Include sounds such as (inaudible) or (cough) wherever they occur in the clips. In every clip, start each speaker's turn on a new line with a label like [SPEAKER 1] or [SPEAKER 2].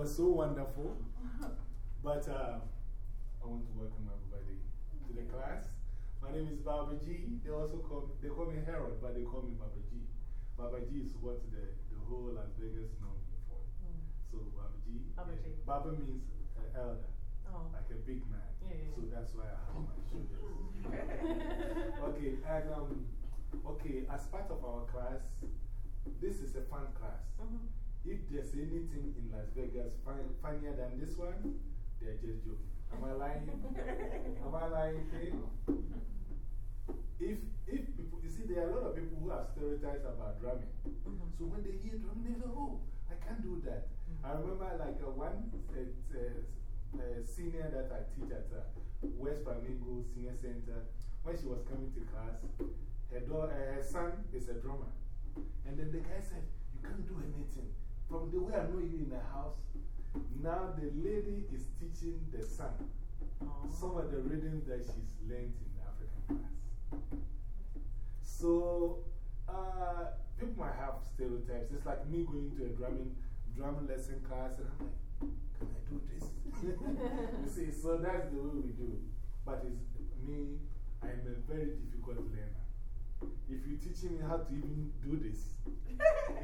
[SPEAKER 1] are so wonderful. But uh, I want to welcome everybody to the class. My name is Baba G. They also call, they call me Harold, but they call me Baba G. Baba G is what the, the whole Las Vegas know me for.
[SPEAKER 2] Mm.
[SPEAKER 1] So Baba G.
[SPEAKER 2] Baba G.
[SPEAKER 1] Baba means uh, elder.
[SPEAKER 2] Oh.
[SPEAKER 1] Like a big man.
[SPEAKER 2] Yeah, yeah,
[SPEAKER 1] So that's why I have my (laughs) shoulders. (laughs) okay, and um, okay, as part of our class, this is a fun class.
[SPEAKER 2] -hmm.
[SPEAKER 1] If there's anything in Las Vegas fun, funnier than this one, they're just joking. Am I lying? (laughs) Am I lying? Hey? If, if people, you see, there are a lot of people who have stereotypes about drumming.
[SPEAKER 2] -hmm.
[SPEAKER 1] So when they hear drumming, they go, oh, I can't do that.
[SPEAKER 2] -hmm.
[SPEAKER 1] I remember like uh, one uh, uh, senior that I teach at uh, West Flamingo Senior Center, when she was coming to class, her, her son is a drummer. And then the guy said, You can't do anything. From the way I know you in the house, now the lady is teaching the son some of the rhythms that she's learned in African class. So, uh, people might have stereotypes. It's like me going to a drumming, drum lesson class, and I'm like, Can I do this? (laughs) you see, so that's the way we do. But it's me, I'm a very difficult learner. If you're teaching me how to even do this,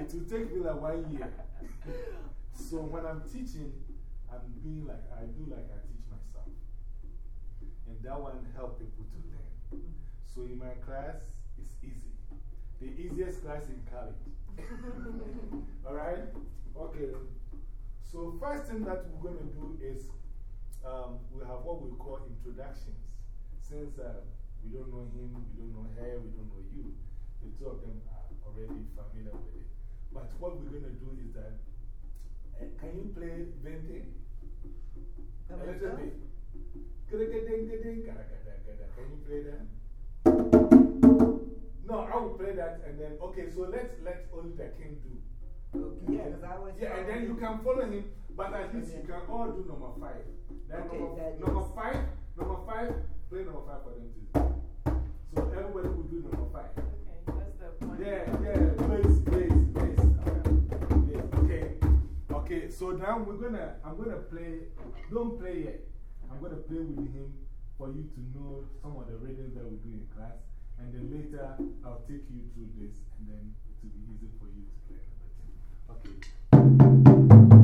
[SPEAKER 1] it will take me like one year. so when I'm teaching, I'm being like, I do like I teach myself. And that one help people to learn. So in my class, it's easy. The easiest class in college. (laughs) Alright? Okay. So, first thing that we're going to do is um, we have what we call introductions. Since uh, we don't know him, we don't know her, we don't know you, the two of them are already familiar with it. But what we're going to do is that uh, can you play Vente? A little bit. Can you play that? No, I will play that and then, okay, so let's let only the king do.
[SPEAKER 3] Okay, yeah, because I was.
[SPEAKER 1] Yeah, and then you can follow him, but at least you can all do number five. Then
[SPEAKER 3] Okay,
[SPEAKER 1] number, number five, number five, play number five for them too. So everybody will do number five.
[SPEAKER 2] Okay, that's the one.
[SPEAKER 1] Yeah, yeah, bass, bass, bass. Okay. Okay. So now we're gonna, I'm gonna play, don't play yet. I'm gonna play with him for you to know some of the rhythms that we do in class. And then later, I'll take you through this, and then it will be easy for you to play. Okay.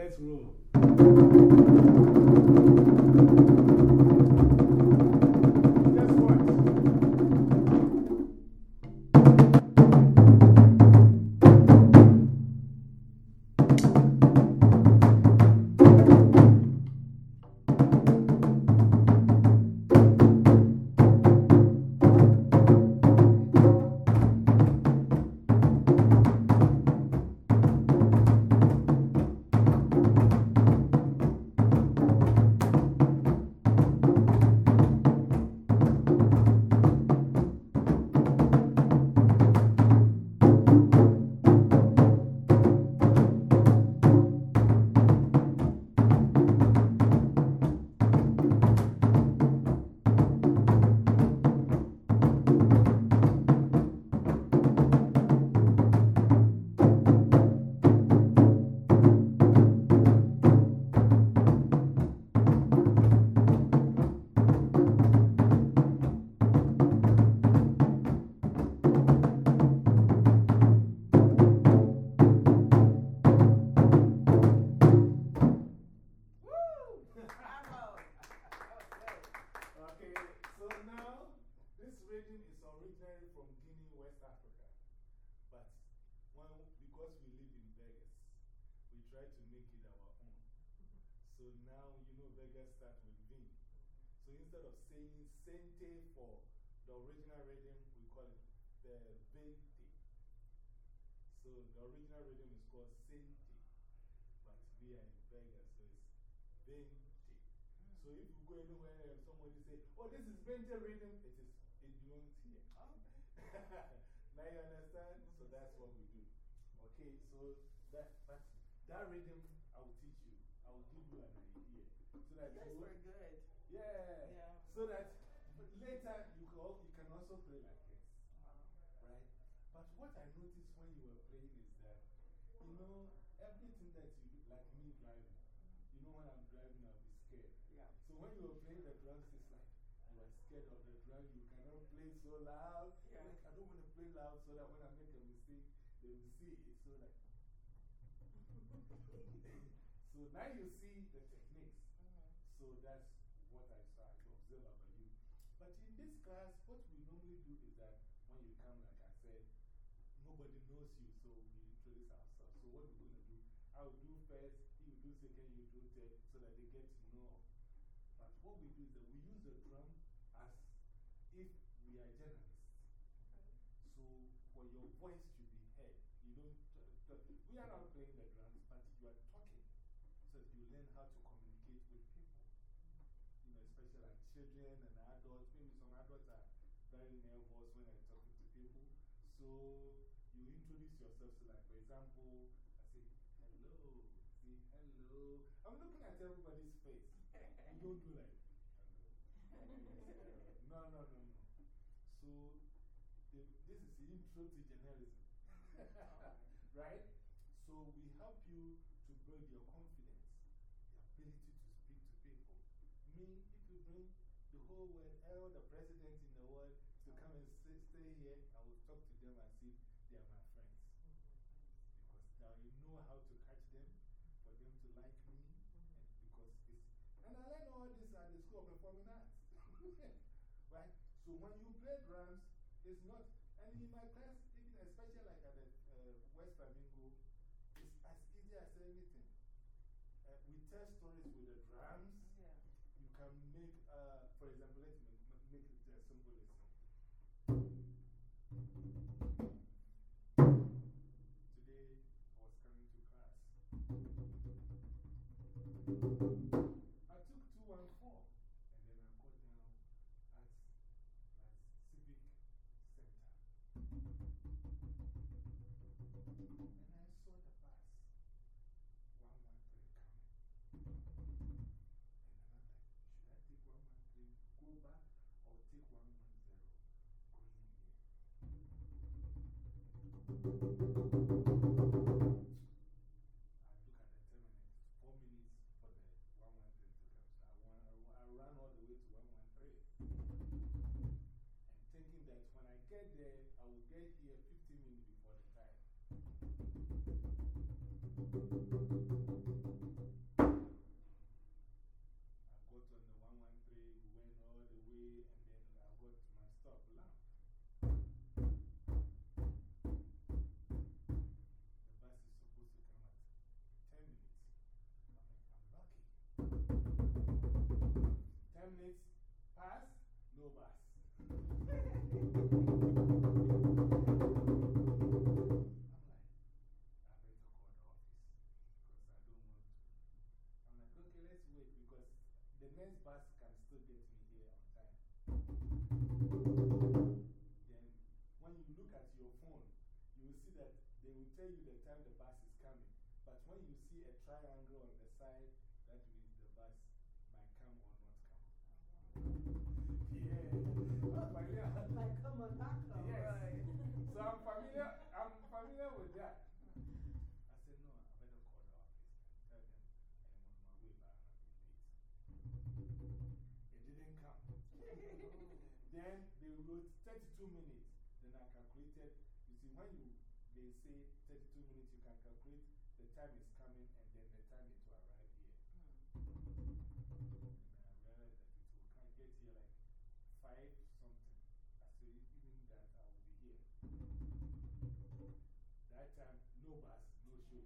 [SPEAKER 1] Let's roll. So now you know Vegas starts with V. So instead of saying Sente for the original rhythm, we call it the Vente. So the original rhythm is called Sente. But we are in Vegas, so it's Vente. So if you go anywhere and somebody say, oh, this is Vente rhythm, it is, it belongs here. (laughs) now you understand? So that's what we do. Okay, so that, but that rhythm, I will teach you. I will give you an idea. So that
[SPEAKER 2] you
[SPEAKER 1] you,
[SPEAKER 2] were good.
[SPEAKER 1] Yeah.
[SPEAKER 2] Yeah.
[SPEAKER 1] So that later you, can, you can also play like this.
[SPEAKER 2] Wow.
[SPEAKER 1] Right? But what I noticed when you were playing is that, you know, everything that you like me driving, you know, when I'm driving, I'll be scared.
[SPEAKER 2] Yeah.
[SPEAKER 1] So when you were playing the drums, it's like you are scared of the drum, you cannot play so loud.
[SPEAKER 2] Yeah.
[SPEAKER 1] Like, I don't want to play loud so that when I make a mistake, they will see it. So, like, (laughs) so now you see the techniques.
[SPEAKER 2] -hmm.
[SPEAKER 1] So that's what I saw, I observe about you. But in this class, what we normally do is that when you come, like I said, nobody knows you, so we introduce ourselves. So, what we're going to do, I will do first, you do second, you do third, so that they get to know. But what we do is that we use the drum as if we are journalists. So, for your voice to be heard, you don't. We are not playing the drums, but you are talking so that you learn how to communicate with people. You know, especially like children and adults. Maybe some adults are very nervous when they're talking to people. So you introduce yourself. So, like, for example, I say, hello, say hello. I'm looking at everybody's face. You don't do like, hello. (laughs) no, no, no, no. So the, this is intro to journalism. (laughs) right? So we help you to build your confidence, the ability to speak to people. Me, if you bring the whole world, all the presidents in the world to come and stay, stay here, I will talk to them as if they are my friends. Because now you know how to catch them, for them to like me. And, because it's, and I learned all this at the School of Performing Arts. (laughs) right? So when you play drums, it's not, and in my class, even especially like at the uh, West Flamingo, it's as easy as anything. Uh, we tell stories with the drums.
[SPEAKER 2] Yeah.
[SPEAKER 1] You can make, uh, for example, let's No bus. On,
[SPEAKER 3] knock on.
[SPEAKER 1] Yes.
[SPEAKER 3] Right.
[SPEAKER 1] So I'm familiar, I'm familiar with that. I said, no, I better call the office and tell them I am on my way, but I'm not late. It didn't come. (laughs) then they wrote 32 minutes. Then I calculated. You see, when you, they say 32 minutes, you can calculate the time is no bus, no show.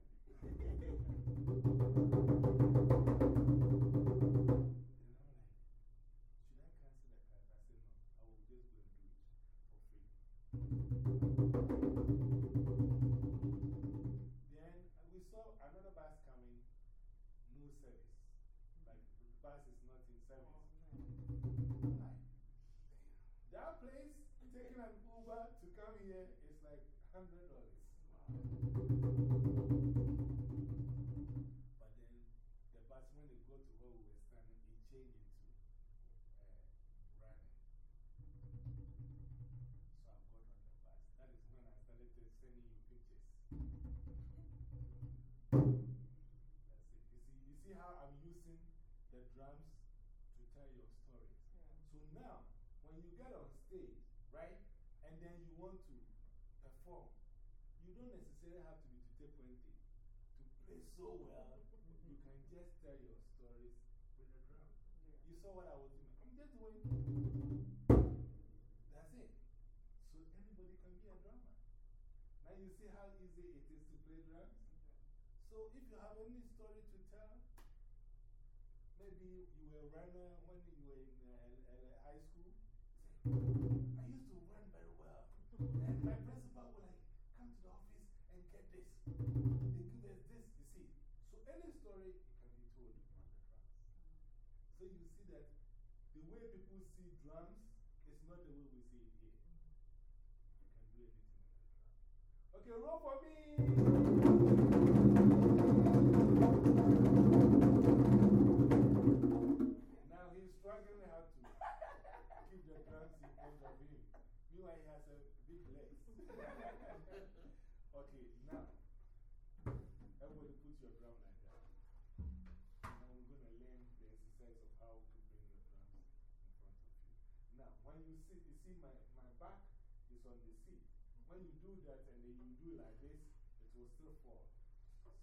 [SPEAKER 1] Then we saw another bus coming, no service. Like the bus is not in service. That place, taking an Uber to come here is like $100. Now, when you get on stage, right, and then you want to perform, you don't necessarily have to be Tito Puente to play so well. (laughs) You can just tell your stories with a drum. You saw what I was doing. I'm just doing. That's it. So anybody can be a drummer. Now you see how easy it is to play drums? So if you have any story to tell, maybe you were a runner when you were in high school. I used to run very well. And my principal would like, come to the office and get this. They give us this, you see. So any story can be told on the drums. So you see that the way people see drums is not the way we see it here. You can do anything on the drums. Okay, roll for me. Meanwhile, he has a big legs. (laughs) okay, now, everybody put your drum like that. Now we're going to learn the exercise of how to bring your drums in front of you. Now, when you sit, you see my, my back is on the seat. When you do that and then you do like this, it will still fall.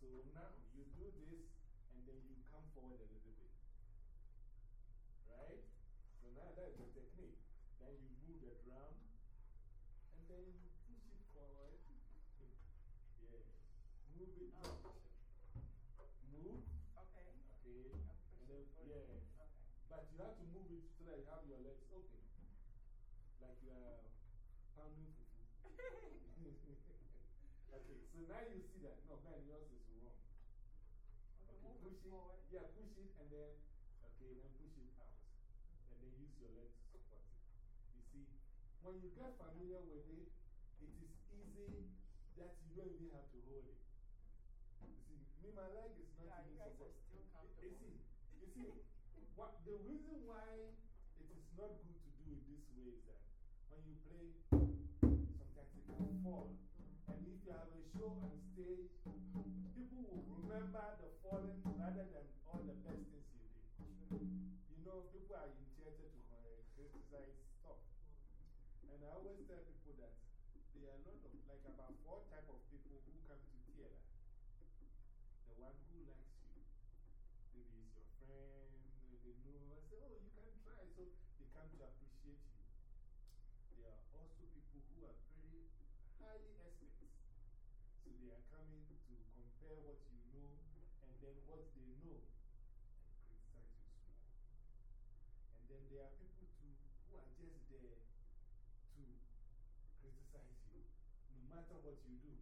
[SPEAKER 1] So now you do this and then you come forward a little bit. Right? So now that's the technique. Then you move the drum then you push it forward. yeah. Move it. Move.
[SPEAKER 2] Okay.
[SPEAKER 1] Okay. And then, yeah. But you have to move it so that you have your legs open. Like you are pounding fufu. okay, so now you see that. No, man, yours is wrong.
[SPEAKER 2] Okay,
[SPEAKER 1] Okay, push it.
[SPEAKER 2] forward.
[SPEAKER 1] Yeah, push it and then, okay, then push it out. And then use your legs to support it. You see, when you get familiar with it, it is easy that you don't even have to hold it. You see, me, my leg is not
[SPEAKER 2] Yeah,
[SPEAKER 1] even
[SPEAKER 2] you guys are
[SPEAKER 1] support- You see, you see, what, the reason why it is not good to do it this way is that when you play, sometimes it can fall. Mm-hmm. And if you have a show on stage, people will remember the falling rather than all the best things you did. You know, people are in theater to criticize I always tell people that there are a lot of, like about four type of people who come to theater. The one who likes you. Maybe it's your friend, they know, I say, oh, you can try. So they come to appreciate you. There are also people who are very highly experts. So they are coming to compare what you know and then what they know and criticize you small. And then there are people too who are just there to criticize you, no matter what you do.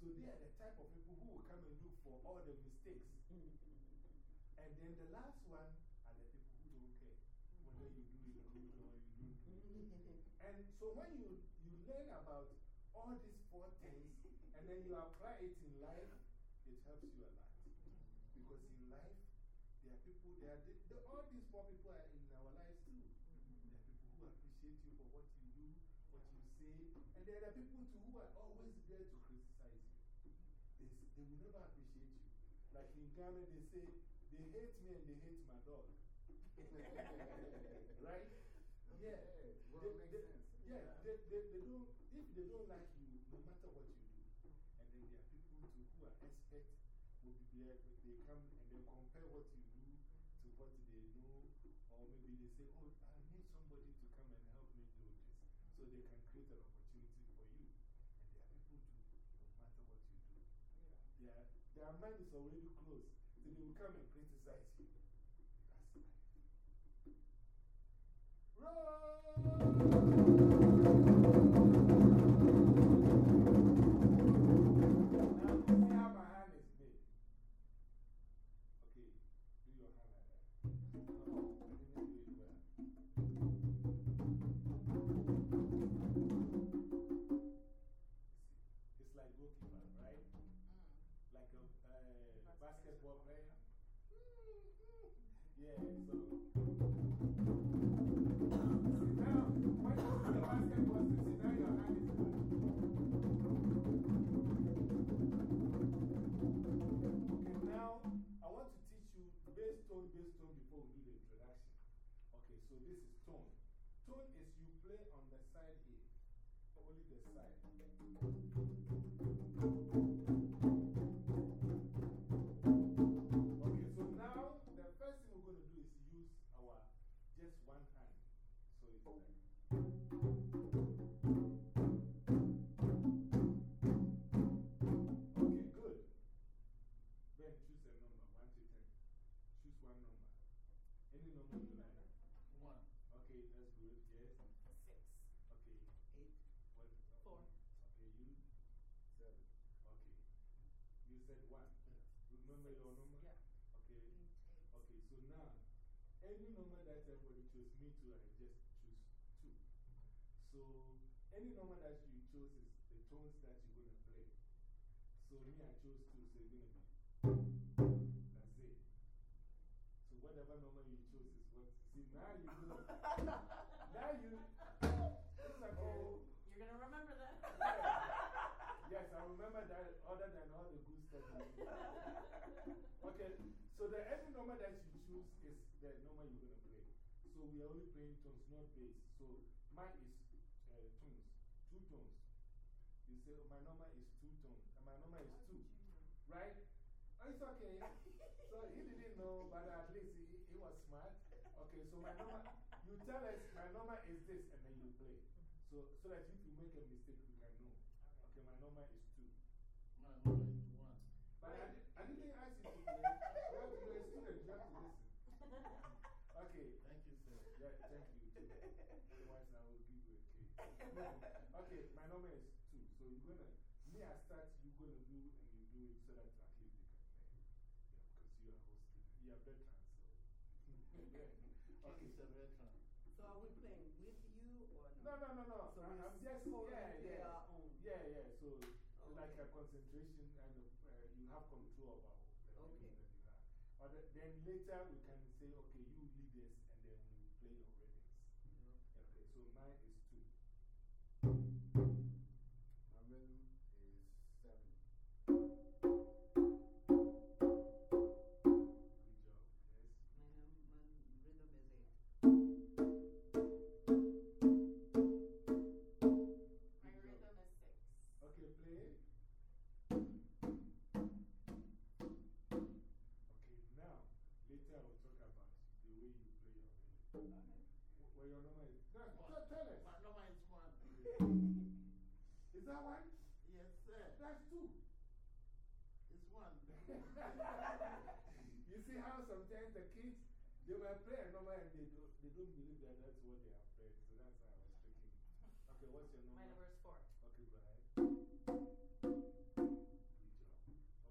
[SPEAKER 1] So they are the type of people who will come and look for all the mistakes. Mm. And then the last one are the people who don't care whether you do it or you don't do. (laughs) And so when you, you learn about all these four things and then you apply it in life, it helps you a lot. Because in life, there are people, there are, the, all these four people are in our lives too. There are people who appreciate you for what you do, what you say, and there are people too who are always there to criticize you. They, they will never appreciate you. Like in Ghana, they say, they hate me and they hate my dog. (laughs) right? Yeah.
[SPEAKER 3] Well,
[SPEAKER 1] They-
[SPEAKER 3] makes
[SPEAKER 1] they-
[SPEAKER 3] sense.
[SPEAKER 1] Yeah, they, they, they don't, if they don't like you, no matter what you do, and then there are people too who are experts, will be there, they come and they compare what you do to what they know, or maybe they say, oh, I need somebody to come and help me do this. So they can create an opportunity for you. And there are people too, no matter what you do. Their, their mind is already closed, so they will come and criticize you. That's life. Roll! Yeah, so. Now, you see now your. Okay, now I want to teach you bass tone, bass tone before we do the introduction. Okay, so this is tone. tone is you play on the side here, only the side. Okay, good. Ben, choose a number 1 to 10. Choose one number. Any number you like.
[SPEAKER 2] One.
[SPEAKER 1] Okay, that's good. Yes.
[SPEAKER 4] Six.
[SPEAKER 1] Okay.
[SPEAKER 3] Eight.
[SPEAKER 1] What?
[SPEAKER 4] Four.
[SPEAKER 1] Okay, you?
[SPEAKER 3] Seven.
[SPEAKER 1] Okay. You said one. Remember your number?
[SPEAKER 4] Yeah.
[SPEAKER 1] Okay.
[SPEAKER 4] Eight, eight.
[SPEAKER 1] Okay, so now, any number that everybody chose, me too, I just choose two. So, any number that you chose is the tones that you're going to play. So, me, I chose two, so it's going to be. That's it. So, whatever number you chose is what. See, now you know. (laughs) now you. It's okay.
[SPEAKER 4] Oh, you're going to remember that. (laughs)
[SPEAKER 1] Yes, I remember that other than all the good stuff. (laughs) Okay, so the every number that you choose is the number you're going to play. So we are only playing tones, not bass. So mine is uh, tones, two tones. You say, oh, my number is two tones, and my number is two. Right? Oh, it's okay. (laughs) so he didn't know, but at least he, he was smart. Okay, so my number, you tell us my number is this, and then you play. So, so that if you make a mistake, we can know. Okay, my number is two.
[SPEAKER 2] My number is one.
[SPEAKER 1] But I, di- I didn't ask you to play. (laughs) You have to be a student, you have to listen. Okay,
[SPEAKER 2] Thank you, sir.
[SPEAKER 1] yeah, thank you too. Otherwise, I will give you a cake. (laughs) okay, my number is two. So you're gonna, me, I start, you're gonna do, and you do it so that at least you can play. Yeah, because you are our student. You are veteran, so. (laughs)
[SPEAKER 2] Okay,
[SPEAKER 1] okay.
[SPEAKER 2] it's a veteran.
[SPEAKER 3] So are we playing with you or
[SPEAKER 1] No,
[SPEAKER 3] no?
[SPEAKER 1] no, no, no.
[SPEAKER 3] So
[SPEAKER 1] I,
[SPEAKER 3] we
[SPEAKER 1] I'm just,
[SPEAKER 3] totally
[SPEAKER 1] yeah,
[SPEAKER 3] play
[SPEAKER 1] yeah.
[SPEAKER 3] our own.
[SPEAKER 1] Yeah, yeah. So, like a concentration and uh, you have control over the
[SPEAKER 3] Okay.
[SPEAKER 1] that you have. Or the, then later we can say, okay, you lead this they will play a number and they, do, they don't believe that that's what they have played. So that's why I was thinking. Okay, what's your number?
[SPEAKER 4] My number is four.
[SPEAKER 1] Okay, go ahead. Good job.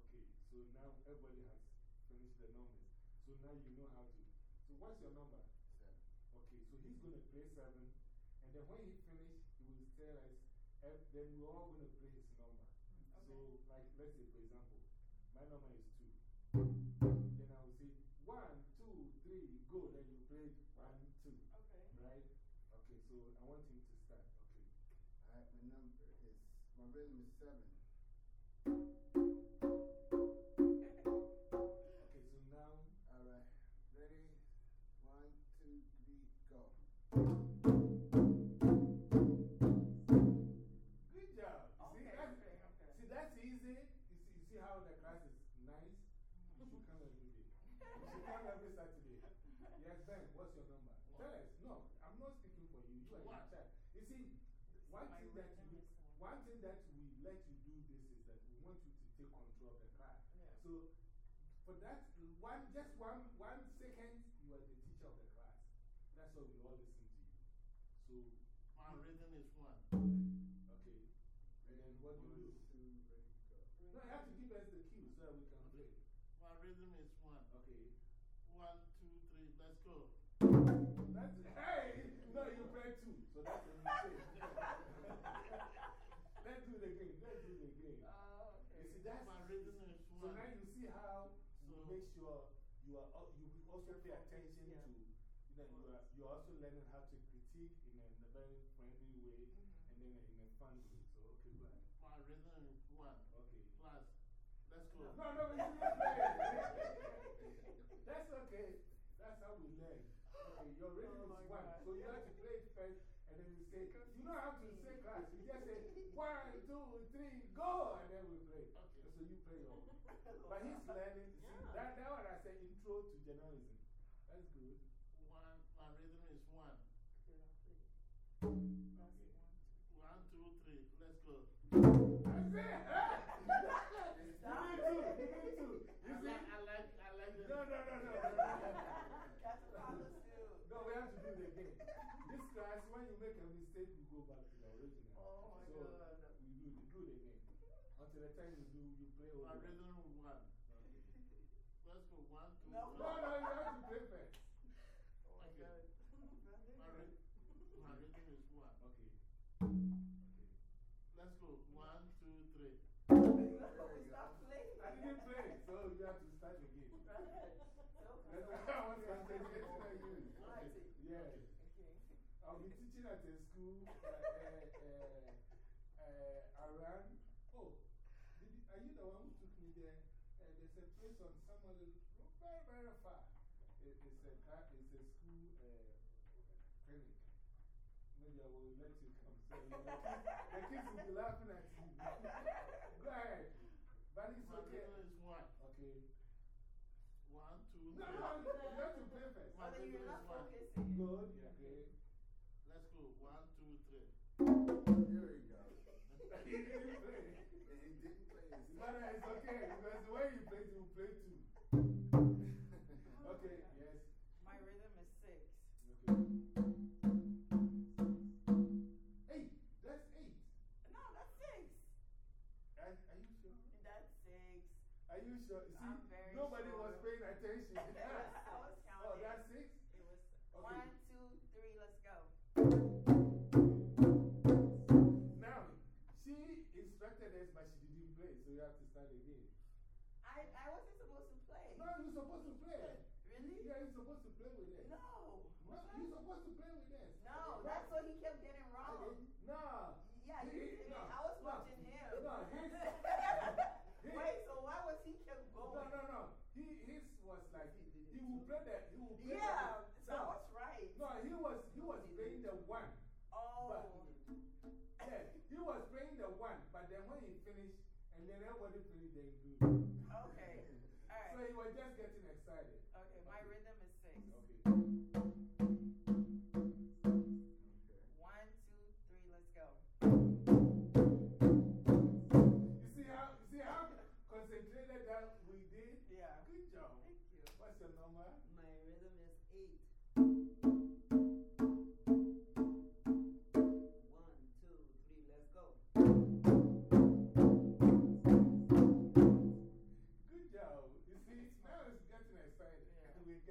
[SPEAKER 1] Okay, so now everybody has finished the numbers. So now you know how to. So what's your number?
[SPEAKER 5] Seven.
[SPEAKER 1] Okay, so he's going to play seven. And then when he finishes, he will tell us, eh, then we're all going to play his number. So, like, let's say, for example, my number is so I want him to start. Okay.
[SPEAKER 5] I, my number is, my rhythm is seven.
[SPEAKER 1] Okay, so now,
[SPEAKER 5] All right. Ready? One, two, three, go.
[SPEAKER 1] good job. You see,
[SPEAKER 4] Okay,
[SPEAKER 1] that's,
[SPEAKER 4] okay, okay.
[SPEAKER 1] see, that's easy. You see, you see how the class is nice? You should come every day. You should come every Saturday. Yes, Ben, what's your number? Tell us. No, I'm not speaking for you. You are
[SPEAKER 2] One.
[SPEAKER 1] in charge. You see, one thing that
[SPEAKER 4] rhythm
[SPEAKER 1] we,
[SPEAKER 4] one.
[SPEAKER 1] one thing that we let you do this is that we want you to take control of the class.
[SPEAKER 4] Yeah.
[SPEAKER 1] So, for that, one, just one, one second, you are the teacher of the class. That's why we all listen to you. So,
[SPEAKER 2] My rhythm is one.
[SPEAKER 1] okay. And then what do you do?
[SPEAKER 5] One, two, ready, go.
[SPEAKER 1] No, you have to give us the cue so that we can play.
[SPEAKER 2] My rhythm is one.
[SPEAKER 1] Okay.
[SPEAKER 2] One, two, three, let's go.
[SPEAKER 1] That's.
[SPEAKER 2] My rhythm is
[SPEAKER 1] So now you see how you make sure you are, you also pay attention
[SPEAKER 4] yeah.
[SPEAKER 1] to, you know, you are, you're also learning how to critique in a, in a very friendly way
[SPEAKER 4] -hmm.
[SPEAKER 1] and then in a fun way. So, okay, go.
[SPEAKER 2] My rhythm is one.
[SPEAKER 1] Okay.
[SPEAKER 2] Class, let's go.
[SPEAKER 1] No, no, we should not play. That's okay. That's how we learn. Okay, your rhythm
[SPEAKER 3] Oh
[SPEAKER 1] is one.
[SPEAKER 3] God.
[SPEAKER 1] So you have to play it first and then you say, you don't have to say class. You just say one, two, three, go, and then we play.
[SPEAKER 2] Okay.
[SPEAKER 1] So you play your oh. (laughs) But he's learning. See,
[SPEAKER 4] Yeah.
[SPEAKER 1] that, that what I say intro to journalism. That's good.
[SPEAKER 2] One, my rhythm is one.
[SPEAKER 3] Okay, I'll play.
[SPEAKER 2] One, two, three, let's go.
[SPEAKER 1] That's it. Huh? you need two. You need two. You
[SPEAKER 2] I like, I like, I like.
[SPEAKER 1] No, no, no, no, no, no.
[SPEAKER 3] Got to follow.
[SPEAKER 1] No, we have to do it again. This class, when you make a mistake, we go back to the original.
[SPEAKER 3] Oh my
[SPEAKER 1] so
[SPEAKER 3] God.
[SPEAKER 1] We do, it- do it again. Until the time you do, you play
[SPEAKER 2] My
[SPEAKER 1] over.
[SPEAKER 2] rhythm is one.
[SPEAKER 1] Okay.
[SPEAKER 2] Let's go. One, two,
[SPEAKER 3] No.
[SPEAKER 2] three.
[SPEAKER 1] No, no, you have to play first. I'll be teaching at a school uh, uh, uh, around. Oh, did you, are you the one who took me there? Uh, there's a place on somewhere very, very far. It, it's, a, it's a school uh, clinic. Maybe I will let you come. So you know, the kids will be laughing at you. (laughs) Go ahead. But it's
[SPEAKER 2] My
[SPEAKER 1] okay.
[SPEAKER 2] rhythm is one.
[SPEAKER 1] Okay.
[SPEAKER 2] One, two,
[SPEAKER 1] No, no, you have to play first.
[SPEAKER 2] My
[SPEAKER 3] But you're
[SPEAKER 2] rhythm
[SPEAKER 3] not
[SPEAKER 2] is one.
[SPEAKER 3] focusing.
[SPEAKER 1] Good. Okay.
[SPEAKER 5] Play his
[SPEAKER 1] No, no, it's okay because the way you play, you play too. (laughs) Okay, yes.
[SPEAKER 3] My rhythm is six.
[SPEAKER 1] Okay. Eight. That's eight.
[SPEAKER 3] No, that's six.
[SPEAKER 1] Are, are you sure?
[SPEAKER 3] That's six.
[SPEAKER 1] Are you sure? See, nobody was paying attention. (laughs) (laughs) have to start again.
[SPEAKER 3] I, I wasn't supposed to play.
[SPEAKER 1] No, you're supposed to play. (laughs)
[SPEAKER 3] Really?
[SPEAKER 1] Yeah, you're supposed to play with us.
[SPEAKER 3] No.
[SPEAKER 1] No, you're supposed to play with us.
[SPEAKER 3] No, that's what he kept getting wrong.
[SPEAKER 1] No.
[SPEAKER 3] Yeah,
[SPEAKER 1] He-
[SPEAKER 3] did.
[SPEAKER 1] no,
[SPEAKER 3] I was
[SPEAKER 1] no,
[SPEAKER 3] watching him.
[SPEAKER 1] No, his, (laughs) his,
[SPEAKER 3] Wait, so why was he kept going?
[SPEAKER 1] No, no, no. He, his was like, he will play that, he will play
[SPEAKER 3] Yeah,
[SPEAKER 1] that.
[SPEAKER 3] so I was right.
[SPEAKER 1] No, he was, he was playing the one.
[SPEAKER 3] Oh. (laughs)
[SPEAKER 1] Yeah, he was playing the one, but then when he finished, and then everybody played, they do.
[SPEAKER 3] Okay. (laughs) All
[SPEAKER 1] So
[SPEAKER 3] right.
[SPEAKER 1] he was just getting excited.
[SPEAKER 3] Okay, my rhythm is six.
[SPEAKER 1] Okay.
[SPEAKER 3] One, two, three, let's go.
[SPEAKER 1] You see how, you see how concentrated that we did?
[SPEAKER 3] Yeah.
[SPEAKER 1] Good job.
[SPEAKER 3] Thank you.
[SPEAKER 1] What's your number?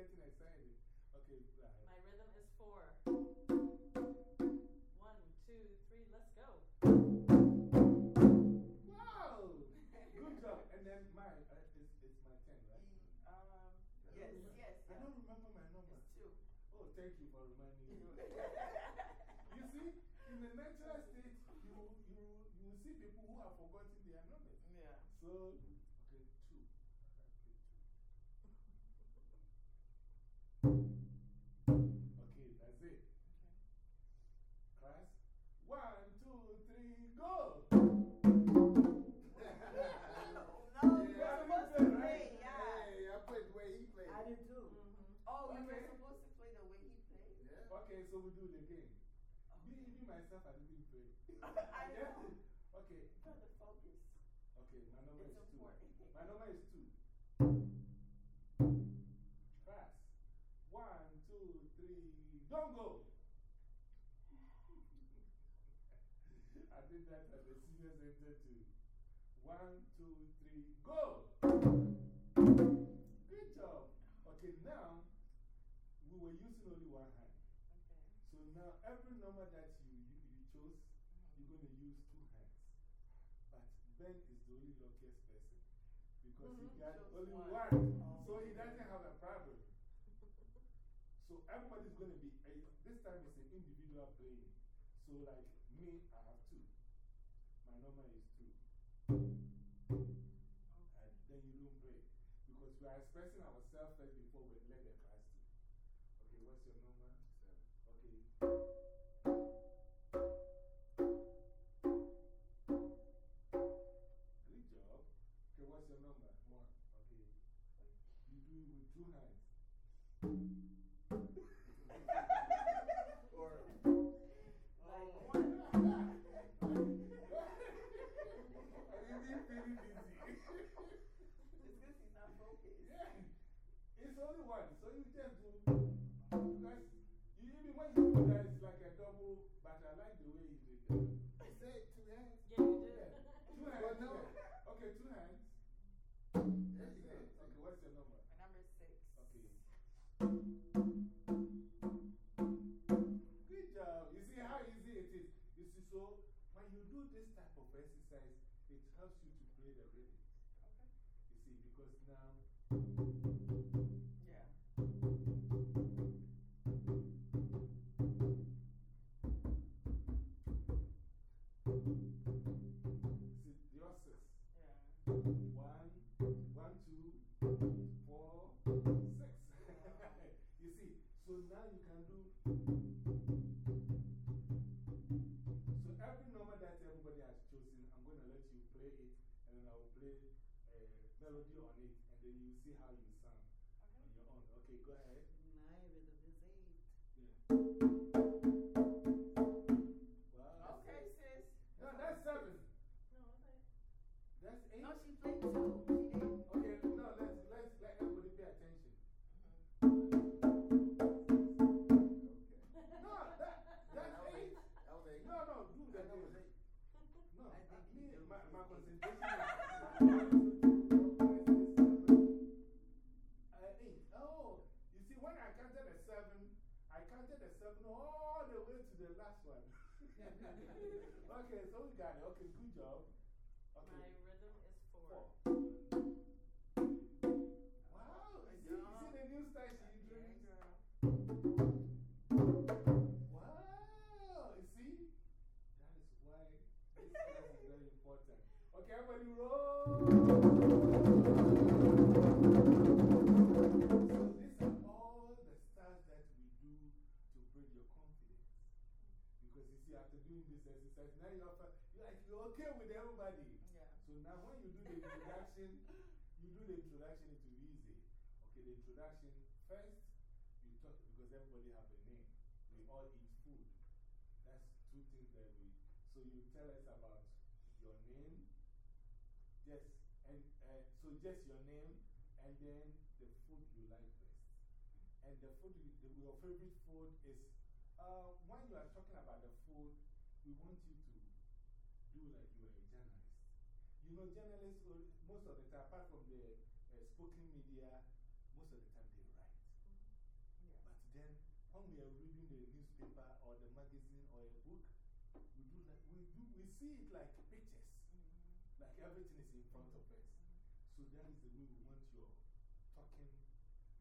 [SPEAKER 1] Getting excited. Okay, right.
[SPEAKER 4] My rhythm is four. One, two, three, let's go.
[SPEAKER 1] Wow! Good job. And then mine, uh, it's, it's my turn, right?
[SPEAKER 3] Um, yes,
[SPEAKER 1] remember-
[SPEAKER 3] yes.
[SPEAKER 1] I don't remember my number.
[SPEAKER 3] It's two.
[SPEAKER 1] Oh, thank you for reminding me. (laughs) you see, in the natural state, you, you, you will see people who have forgotten their numbers.
[SPEAKER 3] Yeah.
[SPEAKER 1] So, so we do it again. Me, me myself, I didn't play. (laughs)
[SPEAKER 3] I know.
[SPEAKER 1] Okay,
[SPEAKER 3] Got the focus.
[SPEAKER 1] okay, my number
[SPEAKER 3] It's
[SPEAKER 1] is two. My number is two. Class, one, two, three, don't go! (laughs) I did that at the senior center too. One, two, three, go! Good job. Okay, now we were using only one hand.
[SPEAKER 3] Okay.
[SPEAKER 1] So now every number that you, you, you chose, you're going to use two hands. But Ben is the only luckiest person because he
[SPEAKER 3] Mhm,
[SPEAKER 1] got
[SPEAKER 3] chose
[SPEAKER 1] only
[SPEAKER 3] one.
[SPEAKER 1] one.
[SPEAKER 3] Oh.
[SPEAKER 1] So he doesn't have a problem. So everybody's going to be, uh, this time it's an individual playing. So, like me, I have two. My number is two. And then you don't play. Because we are expressing ourselves first before we let the class do. Okay, what's your number?
[SPEAKER 5] Or,
[SPEAKER 1] see how you sound on your own. Okay, go ahead.
[SPEAKER 3] Okay,
[SPEAKER 1] so we got it. Okay, good job. Okay.
[SPEAKER 4] My rhythm is four.
[SPEAKER 1] Four. Wow, you see, you see the new style she
[SPEAKER 3] Yeah,
[SPEAKER 1] introduced?
[SPEAKER 3] girl.
[SPEAKER 1] Wow, you see? That is why this class is very important. Okay, everybody roll. Doing this exercise, now you're, you're like, you're okay with everybody.
[SPEAKER 3] Yeah.
[SPEAKER 1] So now when you do the introduction, you do the introduction, it will be easy. Okay, the introduction, first, you talk because everybody have a name. We all eat food. That's two things that we. So you tell us about your name, just, and uh, so just your name, and then the food you like best. And the food, the, your favorite food is, uh, when you are talking about the food, we want you to do like you are a journalist. You know, journalists, uh, most of the time, apart from the uh, spoken media, most of the time they write. Mm-hmm.
[SPEAKER 3] Yeah.
[SPEAKER 1] But then, when we are reading the newspaper or the magazine or a book, we do like, we do, we see it like pictures. Mm-hmm. Like everything is in front of us. Mm-hmm. So that is the way we want your talking,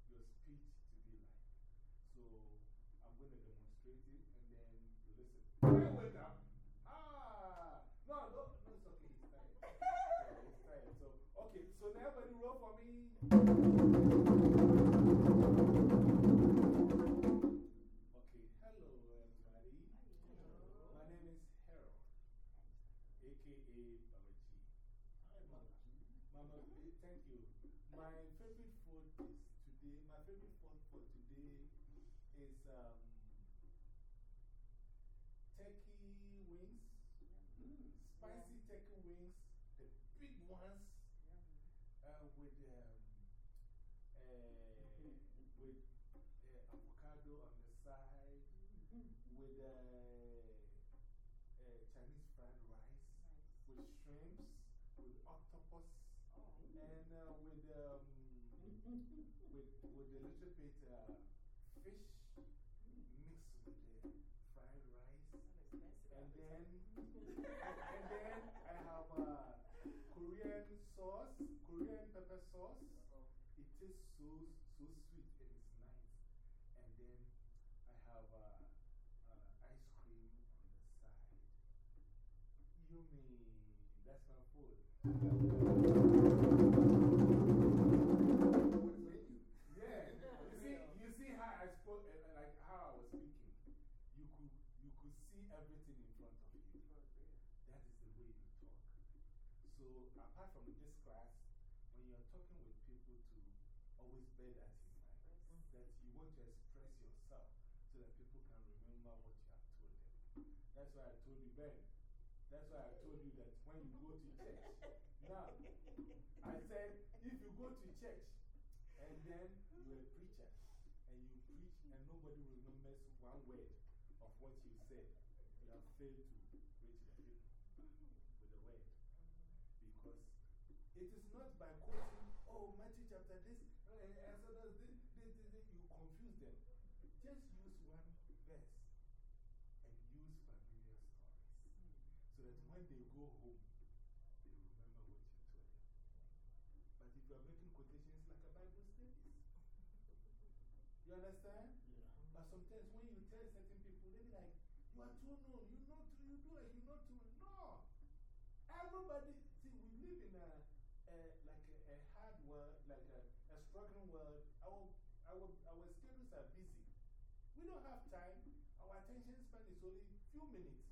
[SPEAKER 1] your speech to be like. So I'm going to demonstrate it and aka Baba G.
[SPEAKER 5] Hi, Mama G.
[SPEAKER 1] Mama, eh, thank you. My favorite food is today, my favorite food for today is um, turkey wings, spicy turkey wings, the big ones uh, with, um, uh, with uh, avocado on the side, with uh, uh, Chinese fried rice, with shrimps, with octopus, and uh, with, um, with, with a little bit uh, fish mixed with the fried rice. And then, and then I have uh, Korean sauce, Korean pepper sauce. It tastes so, so sweet and it's nice. And then I have uh, uh, ice cream on the side. Yummy. That's food. Yeah. You see, you see how I spoke, eh, eh, like how I was speaking. You could, you could see everything in front of you. That is the way talk. So, apart from this class, when you're talking with people, to always bear as in. That you want to express yourself so that people can remember what you have told. That's why I told you, Ben. That's why I told you that when you go to church. Now, I said, if you go to church and then you're a preacher and you preach and nobody remembers one word of what you said, you have failed to reach the people with the word. Because it is not by quoting, oh, Matthew chapter this, uh, Exodus this, this, this, this, you confuse them. Just use one verse and use familiar stories. So that when they go home, they remember what you told them. But if you are making quotations like a Bible studies, (laughs) you understand?
[SPEAKER 2] Yeah.
[SPEAKER 1] But sometimes when you tell certain people, they be like, you are too known, you know, too, you do like you know too. No! Everybody, see, we live in a, a like a, a hard world, like a, a struggling world. Our, our, our schedules are busy. We don't have time. Our attention span is only few minutes.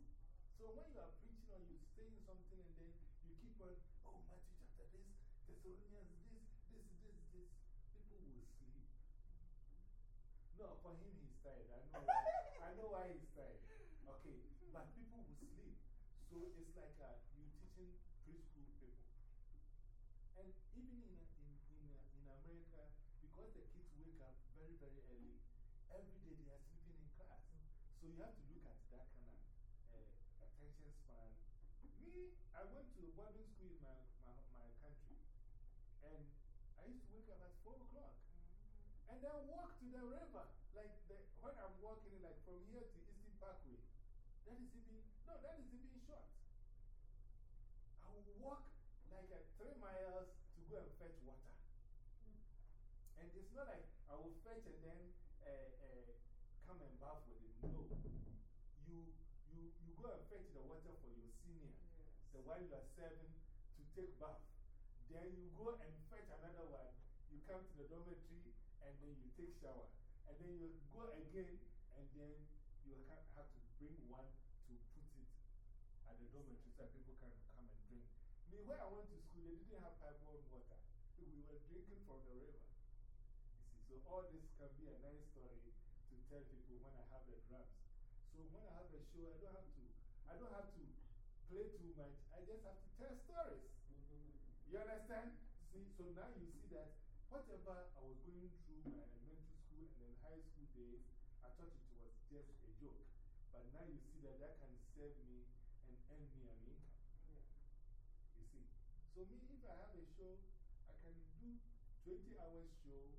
[SPEAKER 1] So when you are preaching or you're saying something and then on, oh, Matthew chapter this, Thessalonians this, this, this, this, people will sleep. No, for him he's tired. I know why, I know why he's tired. Okay, but people will sleep. So it's like uh, you teaching preschool people. And even in, uh, in, in, uh, in America, because the kids wake up very, very early, every day they are sleeping in class. So you have to look at that kind of. Me, I went to boarding school in my, my, my country. And I used to wake up at 4 o'clock. And then walk to the river. Like the, when I'm walking, like from here to Eastern Parkway, that is even, no, that is even short. I will walk like uh, three miles to go and fetch water. And it's not like I will fetch and then uh, uh, come and bath with it. No. You, you, you go and fetch the water for your senior, the one you are serving to take bath. Then you go and fetch another one. You come to the dormitory and then you take shower. And then you go again and then you have to bring one to put it at the dormitory so people can come and drink. Me, where I went to school, they didn't have pipe water. We were drinking from the river. You see, so all this can be a nice story to tell people when I have the drums. So when I have a show, I don't have to, I don't have to play too much. I just have to tell stories. You understand? See, so now you see that whatever I was going through my elementary school and then high school days, I thought it was just a joke. But now you see that that can save me and earn me an income. You see? So, me, if I have a show, I can do 20 hours show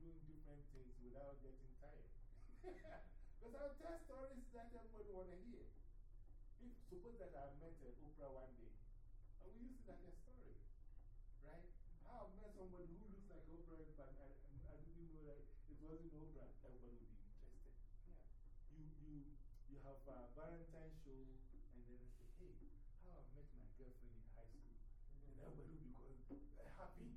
[SPEAKER 1] doing different things without getting tired. (laughs) Because I'll tell stories that everybody to hear. If, suppose that I met uh, Oprah one day, I will use it like a story. Right? How I met somebody who looks like Oprah, but I, I didn't know that it wasn't Oprah, everybody would be interested. Yeah. You, you, you have a Valentine show, and then I say, hey, how I met my girlfriend in high school. And everybody will be going, happy.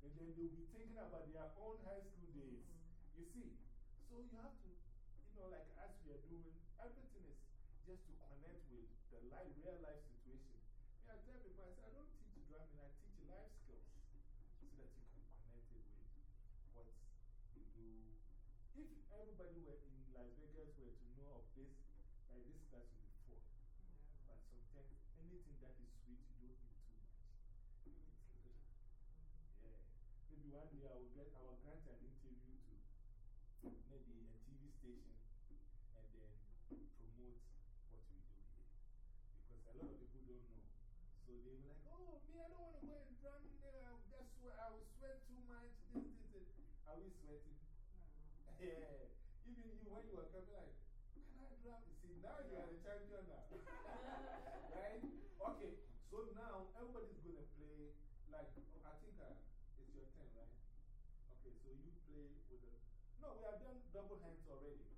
[SPEAKER 1] And then they'll be thinking about their own high school days. You see? So you have to, you know, like as we are doing, everything is just to connect with the life, real life situation. Yeah, I tell people, I say, I don't teach drumming, I teach life skills so that you can connect it with what you do. If everybody were in Las Vegas were to know of this, like this class would be full. But sometimes anything that is sweet, you don't eat too much. Eat little. Yeah. Maybe one day I will get, I will grant an interview to maybe a TV station and then promote what we do here. Because a lot of people don't know. So they were like, oh, me, I don't want to go and. Uh, guess what? I will sweat too much. This, this, this. Are we sweating? (laughs) Yeah. Even you, when you were coming, like, can I? You see, now you are the champion now. (laughs) right? Okay. So now everybody's going to play, like, I think uh, it's your turn, right? Okay, so you play with the. No, we have done double hands already.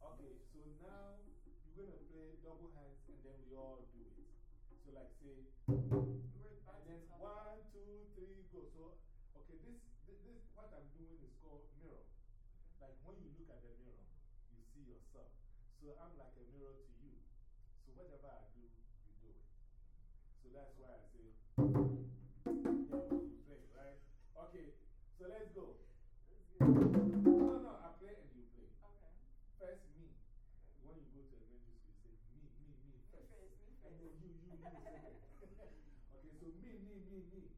[SPEAKER 1] Okay, so now you're going to play double hands and then we all do it. So, like, say, and then one, two, three, go. So, okay, this, this, this, what I'm doing is called mirror. Like, when you look at the mirror, you see yourself. So, I'm like a mirror to you. So, whatever I do, you do it. So, that's why I say, yeah, play, right? Okay, so let's go. No, no, I play and you play.
[SPEAKER 3] Okay.
[SPEAKER 1] First, me. When you go to elementary school, you say, me, me, me first.
[SPEAKER 3] first, me
[SPEAKER 1] And then you, you, you second. (laughs) okay, so me, me, me, me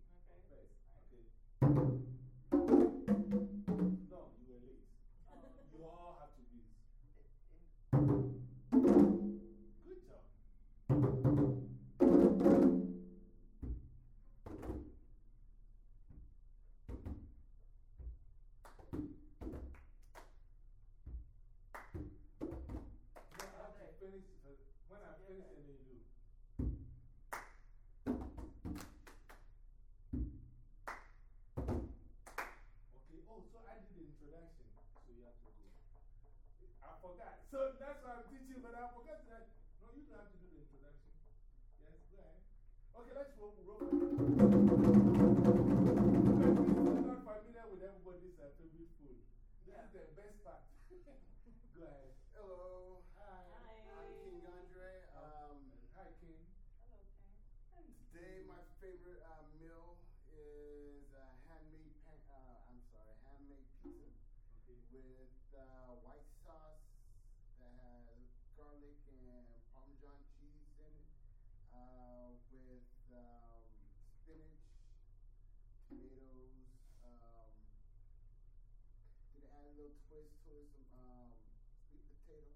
[SPEAKER 3] Okay,
[SPEAKER 1] let's roll. roll. Because we're not familiar with everybody's uh, favorite food. This is the best part. (laughs) go ahead.
[SPEAKER 5] Hello.
[SPEAKER 1] Hi.
[SPEAKER 5] I'm King Andre. Um,
[SPEAKER 1] Hi, King.
[SPEAKER 3] Hello, Ken.
[SPEAKER 5] today, my favorite uh, meal is uh, handmade pan uh, I'm sorry, handmade pizza
[SPEAKER 1] Okay.
[SPEAKER 5] with uh, white sauce that has garlic and Parmesan cheese in it, uh, with um, spinach, tomatoes. Um, did add a little twist to it, some um, sweet potato.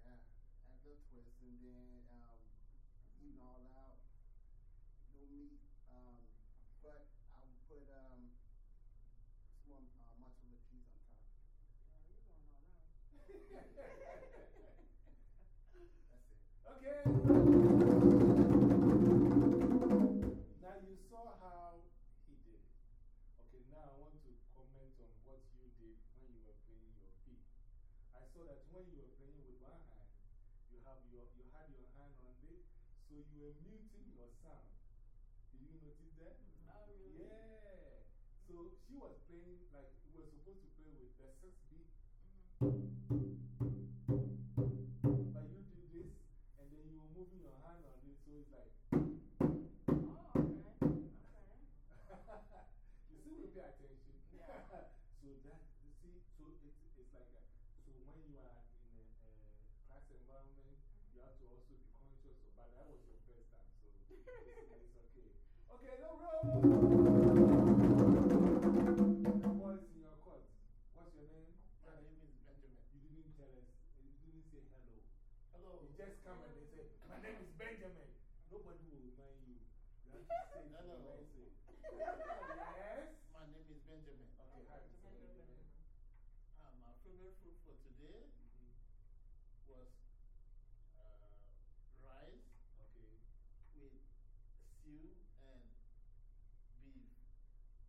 [SPEAKER 5] Yeah, add a little twist, and then um, even all out. No meat, um, but I would put um, some more uh, mozzarella cheese on top.
[SPEAKER 3] Yeah, you going all out.
[SPEAKER 1] What you did when you were playing your feet. I saw that when you were playing with one hand, you, have your, you had your hand on it, so you were muting your sound. Did you notice that? Mm-hmm.
[SPEAKER 3] Oh, really?
[SPEAKER 1] Yeah. So she was playing, like, we were supposed to play with the six beat. Mm-hmm. But you did this, and then you were moving your hand on it, so it's like.
[SPEAKER 3] Oh, okay. Okay.
[SPEAKER 1] you see, we pay attention.
[SPEAKER 3] Yeah.
[SPEAKER 1] so that, you see, so it's, it's like a, so when you are in a, a class environment, mm-hmm. you have to also be conscious of, but that was your first time, so (laughs) it's, it's okay. Okay, no roll! What is in your court? What's your name?
[SPEAKER 2] My name is Benjamin.
[SPEAKER 1] You didn't tell us, you didn't say hello.
[SPEAKER 2] Hello.
[SPEAKER 1] You just come and they say, My name is Benjamin. Nobody will remind you. You have to (laughs) say it
[SPEAKER 2] Hello. (laughs)
[SPEAKER 1] nicely. Yes?
[SPEAKER 2] My name is Benjamin.
[SPEAKER 1] Okay, hi, Mr. Benjamin.
[SPEAKER 2] Uh, my favorite food for today was uh, rice
[SPEAKER 1] Okay,
[SPEAKER 2] with stew and beef.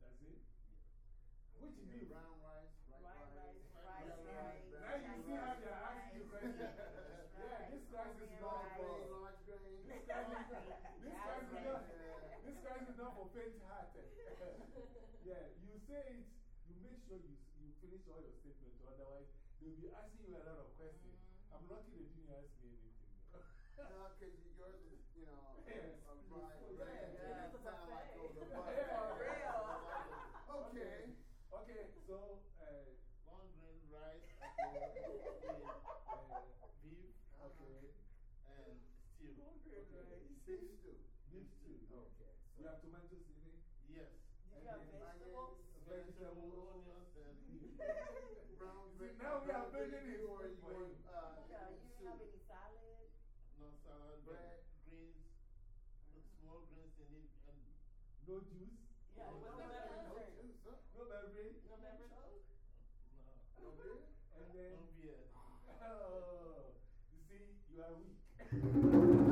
[SPEAKER 1] that's it? Which
[SPEAKER 5] Yeah,
[SPEAKER 1] beef?
[SPEAKER 5] brown rice, white
[SPEAKER 3] White rice,
[SPEAKER 2] Fried
[SPEAKER 3] fried
[SPEAKER 2] rice.
[SPEAKER 3] rice.
[SPEAKER 1] Now you see how they're asking you (laughs) questions. Yeah, this class is not for.
[SPEAKER 5] grain, large grain. (laughs)
[SPEAKER 1] This class is not, this class is not,
[SPEAKER 5] Yeah.
[SPEAKER 1] this is not for faint hearted. (laughs) yeah, you say it, you make sure you, you finish all your statements, otherwise, they'll be asking you a lot of questions. I'm lucky they didn't ask me anything. (laughs)
[SPEAKER 5] No, because yours is, you know,
[SPEAKER 1] Yes.
[SPEAKER 5] a fried
[SPEAKER 1] Yeah,
[SPEAKER 5] bread.
[SPEAKER 3] yeah,
[SPEAKER 5] It
[SPEAKER 3] it's a
[SPEAKER 5] sound like
[SPEAKER 3] buffet.
[SPEAKER 5] those are (laughs)
[SPEAKER 1] Yeah.
[SPEAKER 3] For real. (laughs)
[SPEAKER 5] Okay.
[SPEAKER 1] Okay, so, uh,
[SPEAKER 2] Long grain rice okay,
[SPEAKER 1] uh,
[SPEAKER 2] beef
[SPEAKER 1] okay,
[SPEAKER 2] and stew.
[SPEAKER 1] okay.
[SPEAKER 5] Beef stew.
[SPEAKER 1] Beef stew.
[SPEAKER 5] Okay.
[SPEAKER 1] You have tomatoes in it?
[SPEAKER 2] Yes.
[SPEAKER 3] Did you have
[SPEAKER 1] And then
[SPEAKER 3] vegetables?
[SPEAKER 2] Vegetable, onions, and
[SPEAKER 5] Brown
[SPEAKER 1] See, now we are
[SPEAKER 5] brown bread
[SPEAKER 1] building it
[SPEAKER 5] or you
[SPEAKER 1] for
[SPEAKER 5] want, uh,
[SPEAKER 3] Yeah, you didn't have any salad?
[SPEAKER 2] no salad,
[SPEAKER 5] Bread.
[SPEAKER 2] greens, small greens in it, and
[SPEAKER 1] No juice?
[SPEAKER 3] Yeah,
[SPEAKER 2] No,
[SPEAKER 3] what
[SPEAKER 2] no, no,
[SPEAKER 5] No juice, huh?
[SPEAKER 1] No beverage?
[SPEAKER 3] No beverage?
[SPEAKER 2] no,
[SPEAKER 5] No beer?
[SPEAKER 1] And then,
[SPEAKER 2] no beer. (laughs)
[SPEAKER 1] oh, you see, you are weak. (laughs)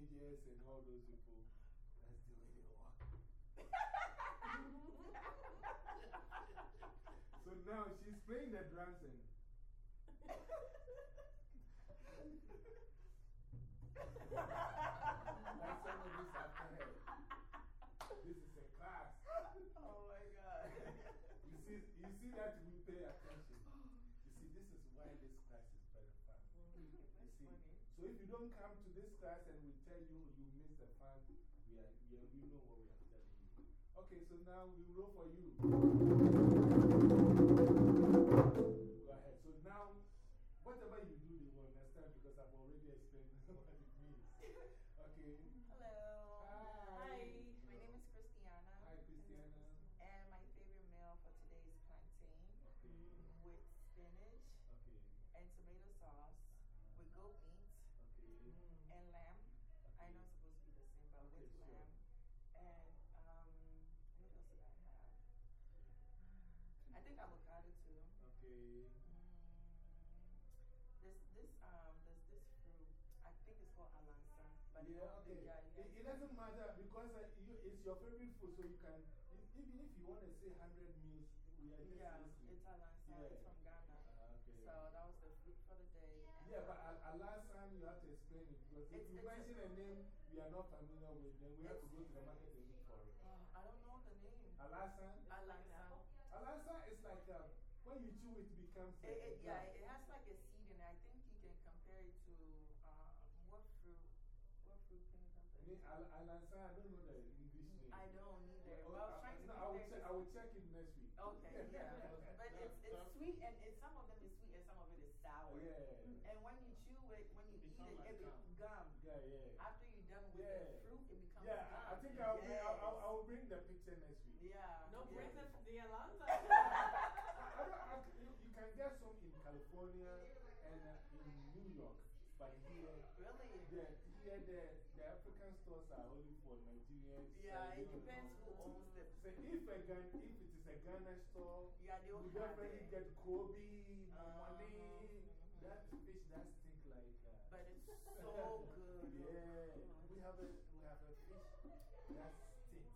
[SPEAKER 1] teenagers, and all those people, that's the way they walk. (laughs) So now she's playing the drums and. That's some of this after her. This is a class.
[SPEAKER 3] Oh my God.
[SPEAKER 1] You see, you see that we pay attention. You see, this is why this class is very fun. Mm-hmm. You see, so if you don't come to this class and we tell you you miss the fun, we, are, we, are, we know what we are telling you. Okay, so now we roll for you. Go ahead. So now, whatever you do, they will understand because I've already explained (laughs) what it means. Okay.
[SPEAKER 3] Hello.
[SPEAKER 1] Hi.
[SPEAKER 3] My name is Christiana.
[SPEAKER 1] Hi, Christiana.
[SPEAKER 3] And my favorite meal for today is plantain
[SPEAKER 1] Okay.
[SPEAKER 3] with spinach
[SPEAKER 1] Okay.
[SPEAKER 3] and tomato sauce with goat meat
[SPEAKER 1] Okay.
[SPEAKER 3] and lamb. I know it's supposed to be the same, but
[SPEAKER 1] Okay,
[SPEAKER 3] with
[SPEAKER 1] sure.
[SPEAKER 3] lamb. And um, what else did I have? I think avocado too.
[SPEAKER 1] Okay.
[SPEAKER 3] Mm, this this um there's this fruit. I think it's called alansa. But it
[SPEAKER 1] Yeah, okay.
[SPEAKER 3] yeah, yeah.
[SPEAKER 1] it doesn't matter because uh, you, it's your favorite food, so you can, even if you want to say 100 meals, we are
[SPEAKER 3] Yeah,
[SPEAKER 1] listening.
[SPEAKER 3] it's alansa.
[SPEAKER 1] Yeah.
[SPEAKER 3] It's from Ghana.
[SPEAKER 1] Ah, okay.
[SPEAKER 3] So that was the fruit for the day.
[SPEAKER 1] Yeah, but a, a last time you have to explain it because if you
[SPEAKER 3] it's a-
[SPEAKER 1] mention a name we are not familiar with, then we have to go to the market and look for it.
[SPEAKER 3] Um, I don't know the name.
[SPEAKER 1] Alasan?
[SPEAKER 3] Alansa.
[SPEAKER 1] Alasa is like uh, when you chew it becomes
[SPEAKER 3] It, it, yeah, it has like a seed in it. I think you can compare it to um, what fruit? What fruit can you
[SPEAKER 1] I
[SPEAKER 3] compare
[SPEAKER 1] mean,
[SPEAKER 3] it to?
[SPEAKER 1] al Alasa, I don't know the English name.
[SPEAKER 3] I don't either.
[SPEAKER 1] Oh,
[SPEAKER 3] Well, I was
[SPEAKER 1] I-
[SPEAKER 3] trying to
[SPEAKER 1] no, I will, check, I will check it next week.
[SPEAKER 3] Okay, yeah. but (laughs) it's, it's sweet and it's, some of them is sweet and some of it is sour.
[SPEAKER 1] Yeah.
[SPEAKER 3] And when you chew it, when you eat it,
[SPEAKER 2] like
[SPEAKER 3] it becomes gum.
[SPEAKER 1] Yeah, yeah.
[SPEAKER 3] After you're done with
[SPEAKER 1] Yeah.
[SPEAKER 3] the fruit, it becomes
[SPEAKER 1] Yeah,
[SPEAKER 3] gum.
[SPEAKER 1] I, I think I'll, bring, I'll, I'll, bring the picture next week.
[SPEAKER 3] Yeah.
[SPEAKER 4] No,
[SPEAKER 3] yeah.
[SPEAKER 4] bring the, the Alonzo.
[SPEAKER 1] I don't, I, you, you can get some in California and uh, in New York, but here,
[SPEAKER 3] Really?
[SPEAKER 1] the, here the, the African stores are only for Nigerians.
[SPEAKER 3] Yeah,
[SPEAKER 1] uh,
[SPEAKER 3] it
[SPEAKER 1] know.
[SPEAKER 3] depends who owns them.
[SPEAKER 1] So if, a Gan, if it is a Ghana store,
[SPEAKER 3] Yeah, they
[SPEAKER 1] you
[SPEAKER 3] will
[SPEAKER 1] definitely get
[SPEAKER 3] koobi,
[SPEAKER 1] money,
[SPEAKER 3] mhm.
[SPEAKER 1] that fish that stink like. Uh,
[SPEAKER 3] But it's (laughs) so good.
[SPEAKER 1] Yeah, we have a, we have a fish that stinks.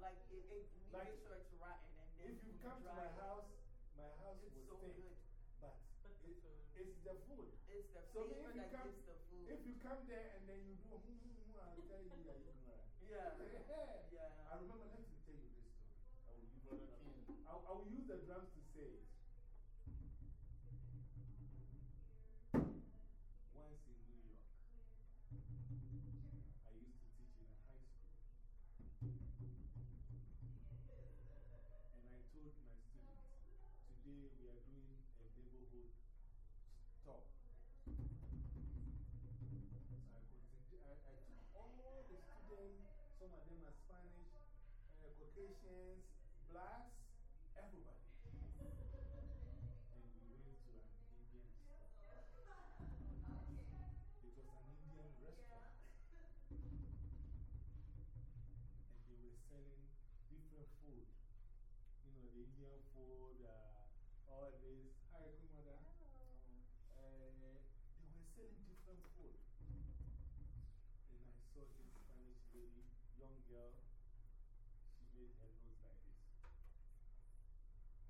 [SPEAKER 3] Like, it, it,
[SPEAKER 1] Like,
[SPEAKER 3] make sure it's rotten and then
[SPEAKER 1] If you come to my house, my house
[SPEAKER 3] It's
[SPEAKER 1] will
[SPEAKER 3] so
[SPEAKER 1] stink.
[SPEAKER 3] good.
[SPEAKER 1] But
[SPEAKER 4] But the
[SPEAKER 1] it,
[SPEAKER 4] food.
[SPEAKER 1] it's the food.
[SPEAKER 3] It's the
[SPEAKER 1] So if
[SPEAKER 3] flavor
[SPEAKER 1] you
[SPEAKER 3] that
[SPEAKER 1] come-
[SPEAKER 3] gives the food.
[SPEAKER 1] If you come there and then you do, hmm, hmm, hmm, I'll tell you that you're gonna.
[SPEAKER 3] yeah. (laughs)
[SPEAKER 1] I remember, let me tell you this story. I will, give you
[SPEAKER 2] Brother
[SPEAKER 1] the
[SPEAKER 2] King.
[SPEAKER 1] I, I will use the drums to say it. Are Spanish, uh, Caucasians, blacks, everybody. And we went to an Indian store. It was an Indian restaurant. And they were selling different food. You know, the Indian food, uh, all this. Hi, Kumada. Uh, they were selling different food. And I saw this Spanish lady, young girl. She made her nose like this.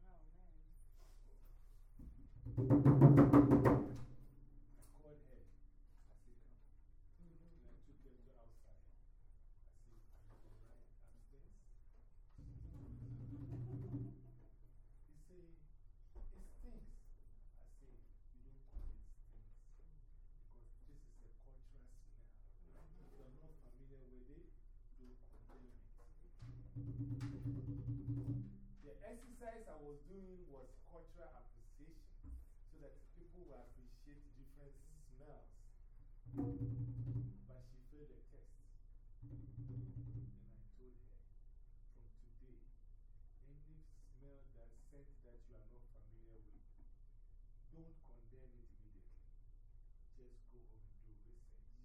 [SPEAKER 3] Oh, man.
[SPEAKER 1] Doing was cultural appreciation so that people will appreciate different smells. But she failed the test. And I told her, from today, any smell that scent that you are not familiar with, don't condemn it immediately. Just go home and do research.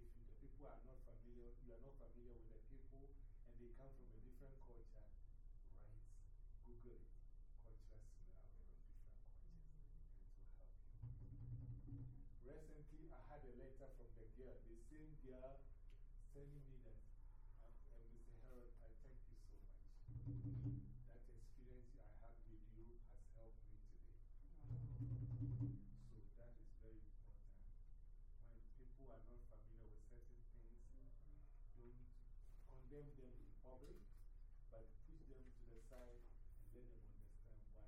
[SPEAKER 1] If the people are not familiar, you are not familiar with the people and they come from a different culture, write, Google it, recently I had a letter from the girl, the same girl telling me that, um, uh, Mr. Harold, I thank you so much. That experience I had with you has helped me today. So that is very important. When people are not familiar with certain
[SPEAKER 2] things,
[SPEAKER 1] don't condemn them in public, but push them to the side and let them understand why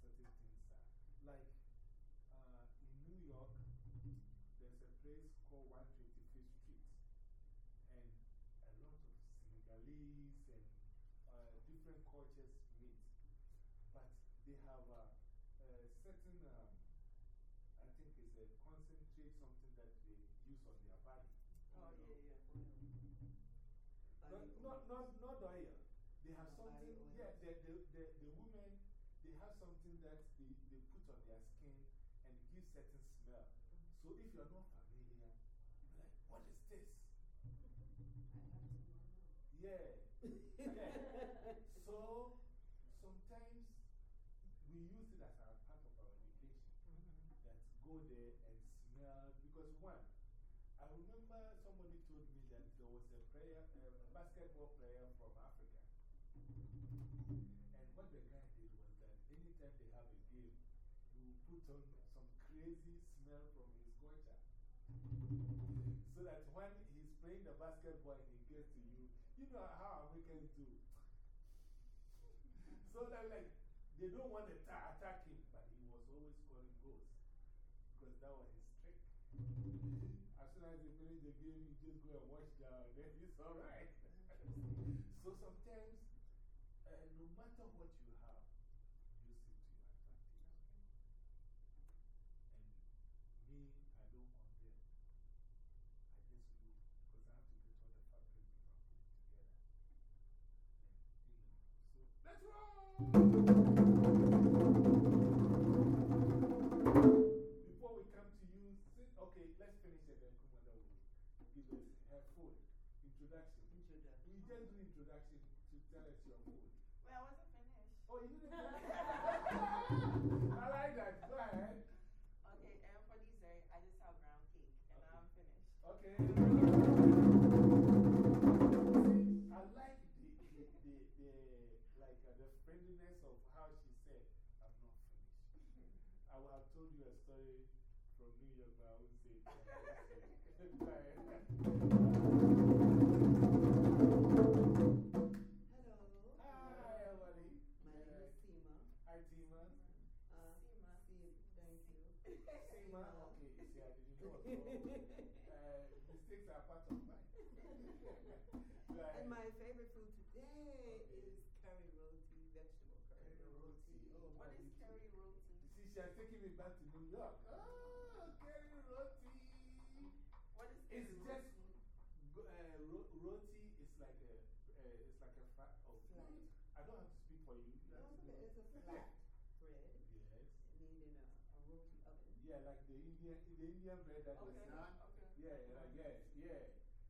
[SPEAKER 1] certain things are. Like, place called 125th Street. And a lot of Senegalese and uh, different cultures meet. But they have a, a certain, um, I think it's a concentrate, something that they use on their body.
[SPEAKER 3] Oh, yeah, know. yeah.
[SPEAKER 1] Not, not, not, not oil. They have something, yeah, the, the, the, the women, they have something that they, they put on their skin and give certain smell. So if you're not this? Yeah. yeah. (laughs) So sometimes we use it as our part of our education.
[SPEAKER 3] Mm-hmm.
[SPEAKER 1] That go there and smell. Because one, I remember somebody told me that there was a player, a, a basketball player from Africa. And what the guy did was that anytime they have a game, he will put on some crazy smell from his guacha. So that when he's playing the basketball and he gets to you, you know how Americans do. (laughs) So that like, they don't want to attack him, but he was always scoring goals. Because that was his trick. As soon as they finish the game, you just go and wash down, then it's alright. (laughs) so sometimes, uh, no matter what you have, use it to your advantage. And me, I don't condemn. I just look because I have to get all the fabric before I put it together. And, you know, so let's roll! Before we come to you, okay, let's finish it then Kumada will give us her food. Introduction.
[SPEAKER 6] Introduction.
[SPEAKER 1] We just do introduction to tell us your food.
[SPEAKER 3] Wait, I wasn't finished.
[SPEAKER 1] Oh, you didn't finish? (laughs) friendliness of how she said, I'm not finished. (laughs) I would have told you a story from New York, but I won't say it. here. I won't say it. Go ahead.
[SPEAKER 6] Hello.
[SPEAKER 1] Hi, everybody.
[SPEAKER 6] My name is Seema.
[SPEAKER 1] Hi, Tima.
[SPEAKER 6] Uh,
[SPEAKER 3] Seema.
[SPEAKER 6] Thank you.
[SPEAKER 1] Tima. Okay, you see, I didn't know. (laughs) uh, mistakes are part of mine. Go ahead.
[SPEAKER 6] And my favorite food today is curry roti, vegetable curry
[SPEAKER 1] Curry
[SPEAKER 6] roti.
[SPEAKER 1] roti.
[SPEAKER 6] Oh,
[SPEAKER 3] What
[SPEAKER 6] God,
[SPEAKER 3] is
[SPEAKER 6] you-
[SPEAKER 3] curry roti?
[SPEAKER 1] You see, she has taken me back to New York. Oh, curry roti.
[SPEAKER 3] What is
[SPEAKER 1] It's just uh, ro roti is like a, uh, it's like a fat. Oh,
[SPEAKER 6] Flat.
[SPEAKER 1] I don't have to speak for you. You
[SPEAKER 6] No, it's a (laughs) flat bread
[SPEAKER 1] Yes.
[SPEAKER 6] made in a, a roti oven.
[SPEAKER 1] Yeah, like the Indian, the Indian bread that is
[SPEAKER 3] Okay,
[SPEAKER 1] not.
[SPEAKER 3] okay.
[SPEAKER 1] Yeah, like, yeah, yeah.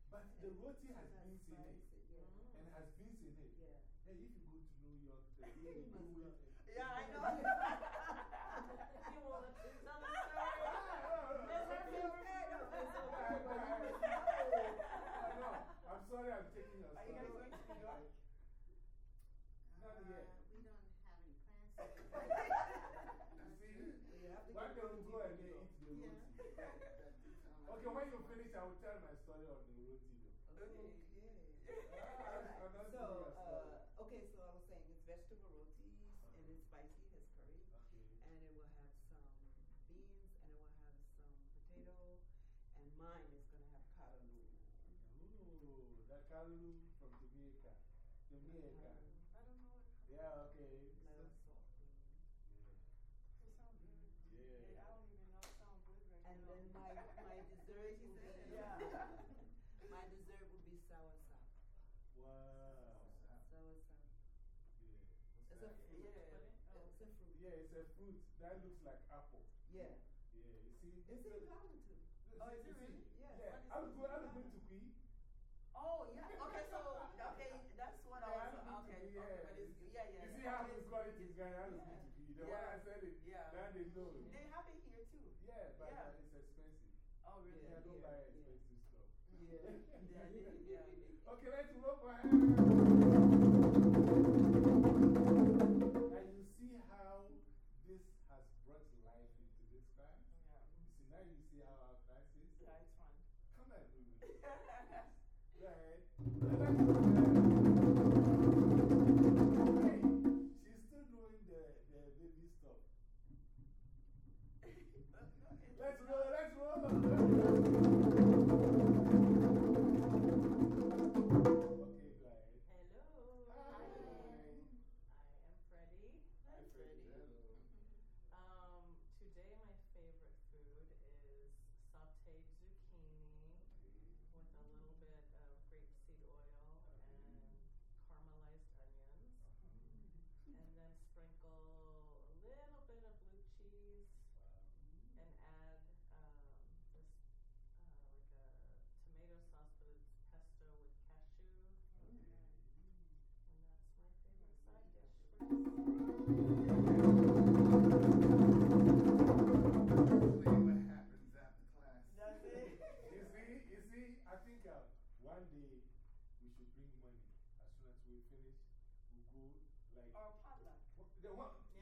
[SPEAKER 1] But the roti has beans in it.
[SPEAKER 6] Yeah.
[SPEAKER 1] And has beans in it.
[SPEAKER 6] Yeah.
[SPEAKER 1] Hey, if you go to New York, (laughs)
[SPEAKER 6] You must
[SPEAKER 1] do
[SPEAKER 6] love
[SPEAKER 1] it.
[SPEAKER 6] it.
[SPEAKER 3] Yeah, I know.
[SPEAKER 4] You want to tell the story? That's her favorite food.
[SPEAKER 1] I know. I'm sorry I'm taking your
[SPEAKER 3] Are you guys going to New York?
[SPEAKER 1] Not yet.
[SPEAKER 5] we don't have any plans.
[SPEAKER 1] Go and eat the roti.
[SPEAKER 5] Like
[SPEAKER 1] Okay, when you finish, I will tell my story on the roti.
[SPEAKER 3] Okay.
[SPEAKER 6] So, uh, okay, so I was saying it's vegetable rotis and it's spicy, has curry.
[SPEAKER 1] Okay.
[SPEAKER 6] And it will have some beans and it will have some potato. And mine is going to have callaloo.
[SPEAKER 1] Ooh, from Jamaica. Jamaica.
[SPEAKER 3] I don't know what
[SPEAKER 1] Yeah, okay.
[SPEAKER 6] Melon salt.
[SPEAKER 1] Yeah.
[SPEAKER 3] It sounds good.
[SPEAKER 1] Yeah.
[SPEAKER 3] I don't even know. It sounds good right
[SPEAKER 6] And
[SPEAKER 3] now.
[SPEAKER 6] then my, my (laughs) dessert
[SPEAKER 3] She
[SPEAKER 6] will
[SPEAKER 3] said,
[SPEAKER 6] be,
[SPEAKER 3] yeah. (laughs)
[SPEAKER 6] my dessert will be soursop.
[SPEAKER 1] Wow.
[SPEAKER 6] Soursop.
[SPEAKER 1] Yeah.
[SPEAKER 6] It's a fruit.
[SPEAKER 3] Yeah.
[SPEAKER 6] Oh, it's a fruit.
[SPEAKER 1] Yeah, it's a fruit that looks like apple.
[SPEAKER 6] Yeah.
[SPEAKER 1] Yeah, you see?
[SPEAKER 6] It's in Ghana too.
[SPEAKER 3] Oh, is it really?
[SPEAKER 6] Yes.
[SPEAKER 1] Yeah.
[SPEAKER 3] What
[SPEAKER 1] I was
[SPEAKER 3] is it?
[SPEAKER 1] going, I was going to Queen.
[SPEAKER 3] Oh, yeah. Okay, so, okay, that's what I
[SPEAKER 1] Yeah,
[SPEAKER 3] was. Okay,
[SPEAKER 1] going
[SPEAKER 3] okay, but it's, yeah, yeah.
[SPEAKER 1] You see how
[SPEAKER 3] it's-
[SPEAKER 1] quality is going? I was going to Queen. The one
[SPEAKER 3] Yeah.
[SPEAKER 1] I said it,
[SPEAKER 3] Yeah.
[SPEAKER 1] now they know.
[SPEAKER 3] They have it here too.
[SPEAKER 1] Yeah, but
[SPEAKER 3] Yeah.
[SPEAKER 1] it's expensive.
[SPEAKER 3] Oh, really?
[SPEAKER 1] Yeah, don't
[SPEAKER 6] yeah,
[SPEAKER 1] buy
[SPEAKER 6] yeah.
[SPEAKER 1] expensive stuff.
[SPEAKER 6] Yeah. (laughs)
[SPEAKER 3] Yeah, yeah.
[SPEAKER 1] Okay, let's for her. And you see how this has brought life into this class?
[SPEAKER 3] Yeah.
[SPEAKER 1] You see, now you see how our class is?
[SPEAKER 3] Yeah, it's fun.
[SPEAKER 1] Come and do it. (laughs) One day, we should bring money. As soon as we finish, we'll go like. our potluck.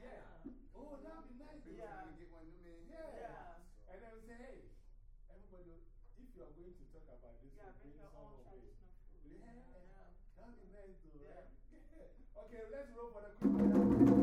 [SPEAKER 1] Yeah.
[SPEAKER 4] Oh,
[SPEAKER 1] that'd be nice.
[SPEAKER 3] Yeah.
[SPEAKER 5] Get one new man.
[SPEAKER 1] Yeah.
[SPEAKER 3] yeah.
[SPEAKER 1] And then we say, hey, everybody, if you are going to talk about this,
[SPEAKER 3] yeah, bring, your own
[SPEAKER 1] of it. Yeah,
[SPEAKER 3] yeah.
[SPEAKER 1] That'd be nice, though,
[SPEAKER 3] yeah.
[SPEAKER 1] right? (laughs) okay, let's roll for the quick.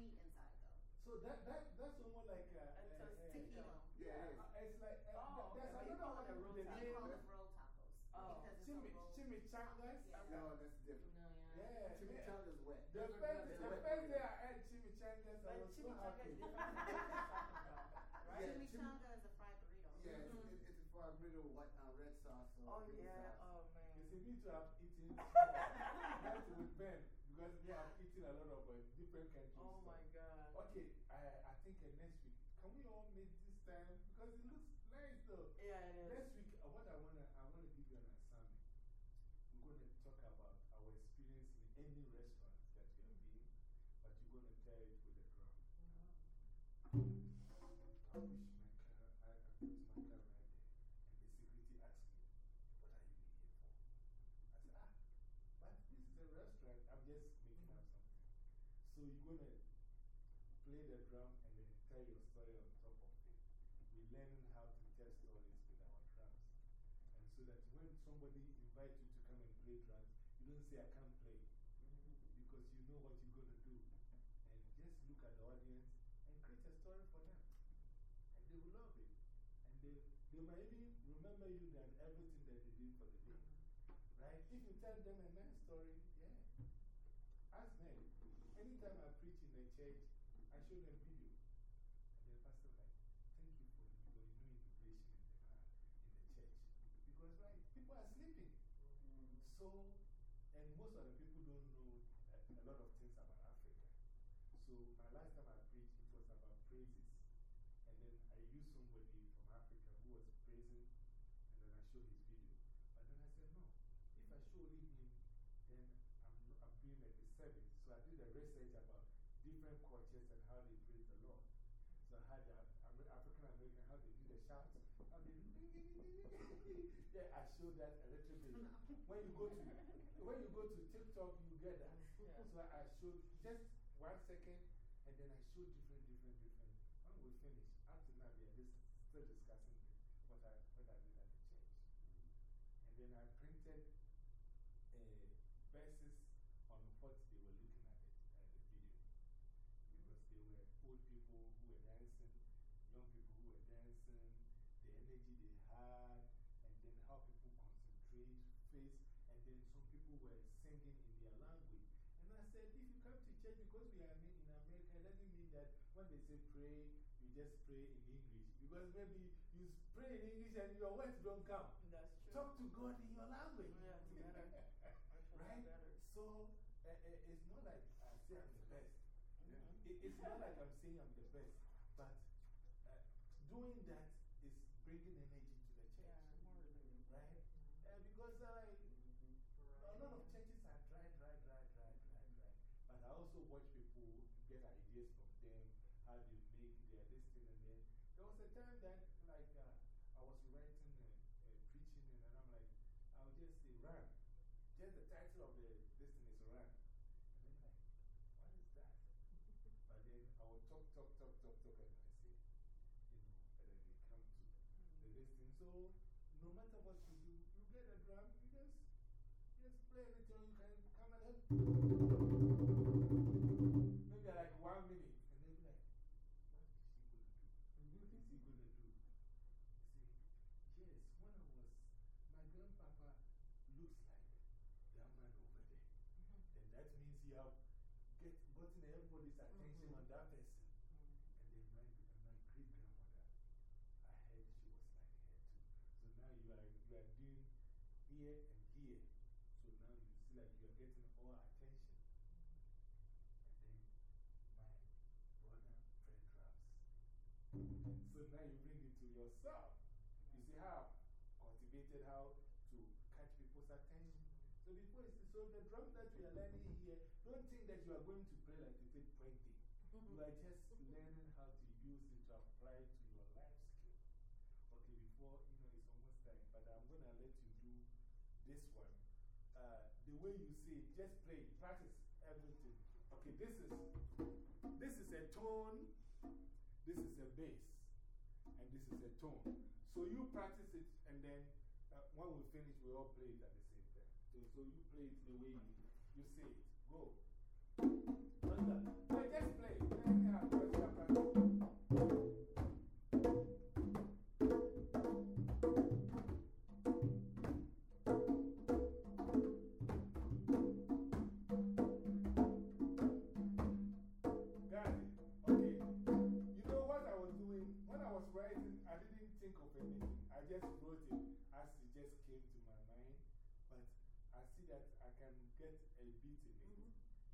[SPEAKER 6] Meat inside though.
[SPEAKER 1] So that, that, that's almost like a,
[SPEAKER 3] a
[SPEAKER 1] a, a,
[SPEAKER 3] taquito.
[SPEAKER 5] Yeah, it is.
[SPEAKER 1] uh, it's like, uh,
[SPEAKER 3] Oh,
[SPEAKER 1] th-
[SPEAKER 3] okay,
[SPEAKER 1] there's
[SPEAKER 3] you
[SPEAKER 1] another
[SPEAKER 3] call
[SPEAKER 1] one
[SPEAKER 3] it a
[SPEAKER 1] the
[SPEAKER 3] roll
[SPEAKER 1] name.
[SPEAKER 6] We call them roll tacos.
[SPEAKER 3] Oh.
[SPEAKER 6] Because it's
[SPEAKER 1] Chimi, chimichangas.
[SPEAKER 6] Yeah.
[SPEAKER 5] No, that's different.
[SPEAKER 1] Yeah.
[SPEAKER 5] Chimichanga's wet.
[SPEAKER 1] The
[SPEAKER 3] Those are
[SPEAKER 1] first,
[SPEAKER 3] good.
[SPEAKER 1] the
[SPEAKER 5] They're
[SPEAKER 1] first day I ate chimichangas, I was so
[SPEAKER 3] chimichanga
[SPEAKER 1] happy.
[SPEAKER 3] is different from what you're talking about, right?
[SPEAKER 6] Chimichanga is a fried burrito.
[SPEAKER 5] Yeah, it's,
[SPEAKER 3] Mhm.
[SPEAKER 5] it, it's for a bit of white, uh, red sauce or
[SPEAKER 3] Oh, yeah.
[SPEAKER 5] sauce.
[SPEAKER 3] Oh, man.
[SPEAKER 1] You see, me too, I've eaten Not (laughs) with Ben, because me, I've eaten a lot of uh, different countries.
[SPEAKER 3] Oh, my God.
[SPEAKER 1] Okay, I, I think uh, next week, can we all meet this time? Because it looks nice though.
[SPEAKER 3] Yeah, it is.
[SPEAKER 1] Next week, you're going to play the drum and then tell your story on top of it. We're learning how to tell stories with our drums. And so that when somebody invites you to come and play drums, you don't say, I can't play. Because you know what you're going to do. And just look at the audience and create a story for them. And they will love it. And they, they might even remember you than everything that they did for the day. Right? If you tell them a nice story, yeah. Ask them. Anytime I church, I show them video. And the pastor like, thank you for your new immigration in the, car, in the church. Because, right, people are sleeping. So, and most of the people don't know a, a lot of things about Africa. So, my last time I preached, it was about praises. And then I used somebody from Africa who was praising, and then I showed his video. But then I said, no, if I show him, then I'm, not- I'm doing a disservice. So I did a research about different cultures and how they praise the Lord. So I had the African American, how they do the shouts, how they do. yeah, I showed that a little bit. When you go to, when you go to TikTok, you get that.
[SPEAKER 3] Yeah.
[SPEAKER 1] So I showed just one second, and then I showed different, different, different. When we finish, up to now, we are just still discussing what, I, what I did at the church. Mm. And then I printed uh, verses on what they were looking at it, at the video. Because they were old people who were dancing, young people who were dancing, the energy they had, and then how people concentrate, face, and then some people were singing in their language. And I said, if you come to church because we are in America, it doesn't mean that when they say pray, you just pray in English. Because maybe you pray in English and your words don't come.
[SPEAKER 3] That's true.
[SPEAKER 1] Talk to God in your language.
[SPEAKER 3] Yeah, it's better. (laughs) Actually,
[SPEAKER 1] right? So uh, uh, it's not like I say I'm the best.
[SPEAKER 3] Mhm.
[SPEAKER 1] It, it's not like I'm saying I'm the best. But uh, doing that is bringing energy to the church.
[SPEAKER 3] Yeah, more related.
[SPEAKER 1] Right? Uh, because uh, a lot of churches are dry, dry, dry, dry, dry, dry. But I also watch people get ideas from them, how they make their this thing. And then there was a time that, like, uh, I was writing, uh, preaching, and I'm like, I'll just say run. Just the title of the this thing is run. And then, like, what is that? (laughs) but then I will talk, talk, talk, talk, talk, and I say, you know, and then they come to the this thing. So, no matter what you do, you get a drum, you just, just play anything you can come and help. Maybe like one minute, and then be like, what is he going to do? What is he going to do? Say, yes, when I was, my grandpapa looks like that man over there. And that means you have get, gotten everybody's attention mm-hmm. on that person. Mm-hmm. And then my, my great grandmother, I heard she was like her too. So now you are, you are doing here and here. So now you see like you are getting all attention. And then my brother Traps. So now you bring it to yourself. You see how cultivated how to catch people's attention. Mm-hmm. So before so the drum that we are learning here, don't think that you are going to play like you did pointing. You are (laughs) just learning how to use it to apply to your life skill. Okay, before, you know, it's almost time, but I'm going to let you do this one. Uh, the way you see it, just play, practice everything. Okay, this is, this is a tone, this is a bass, and this is a tone. So you practice it, and then uh, when we finish, we all play it at the same time. So, so you play it the way you, you say it. Go. What's that? No, just play.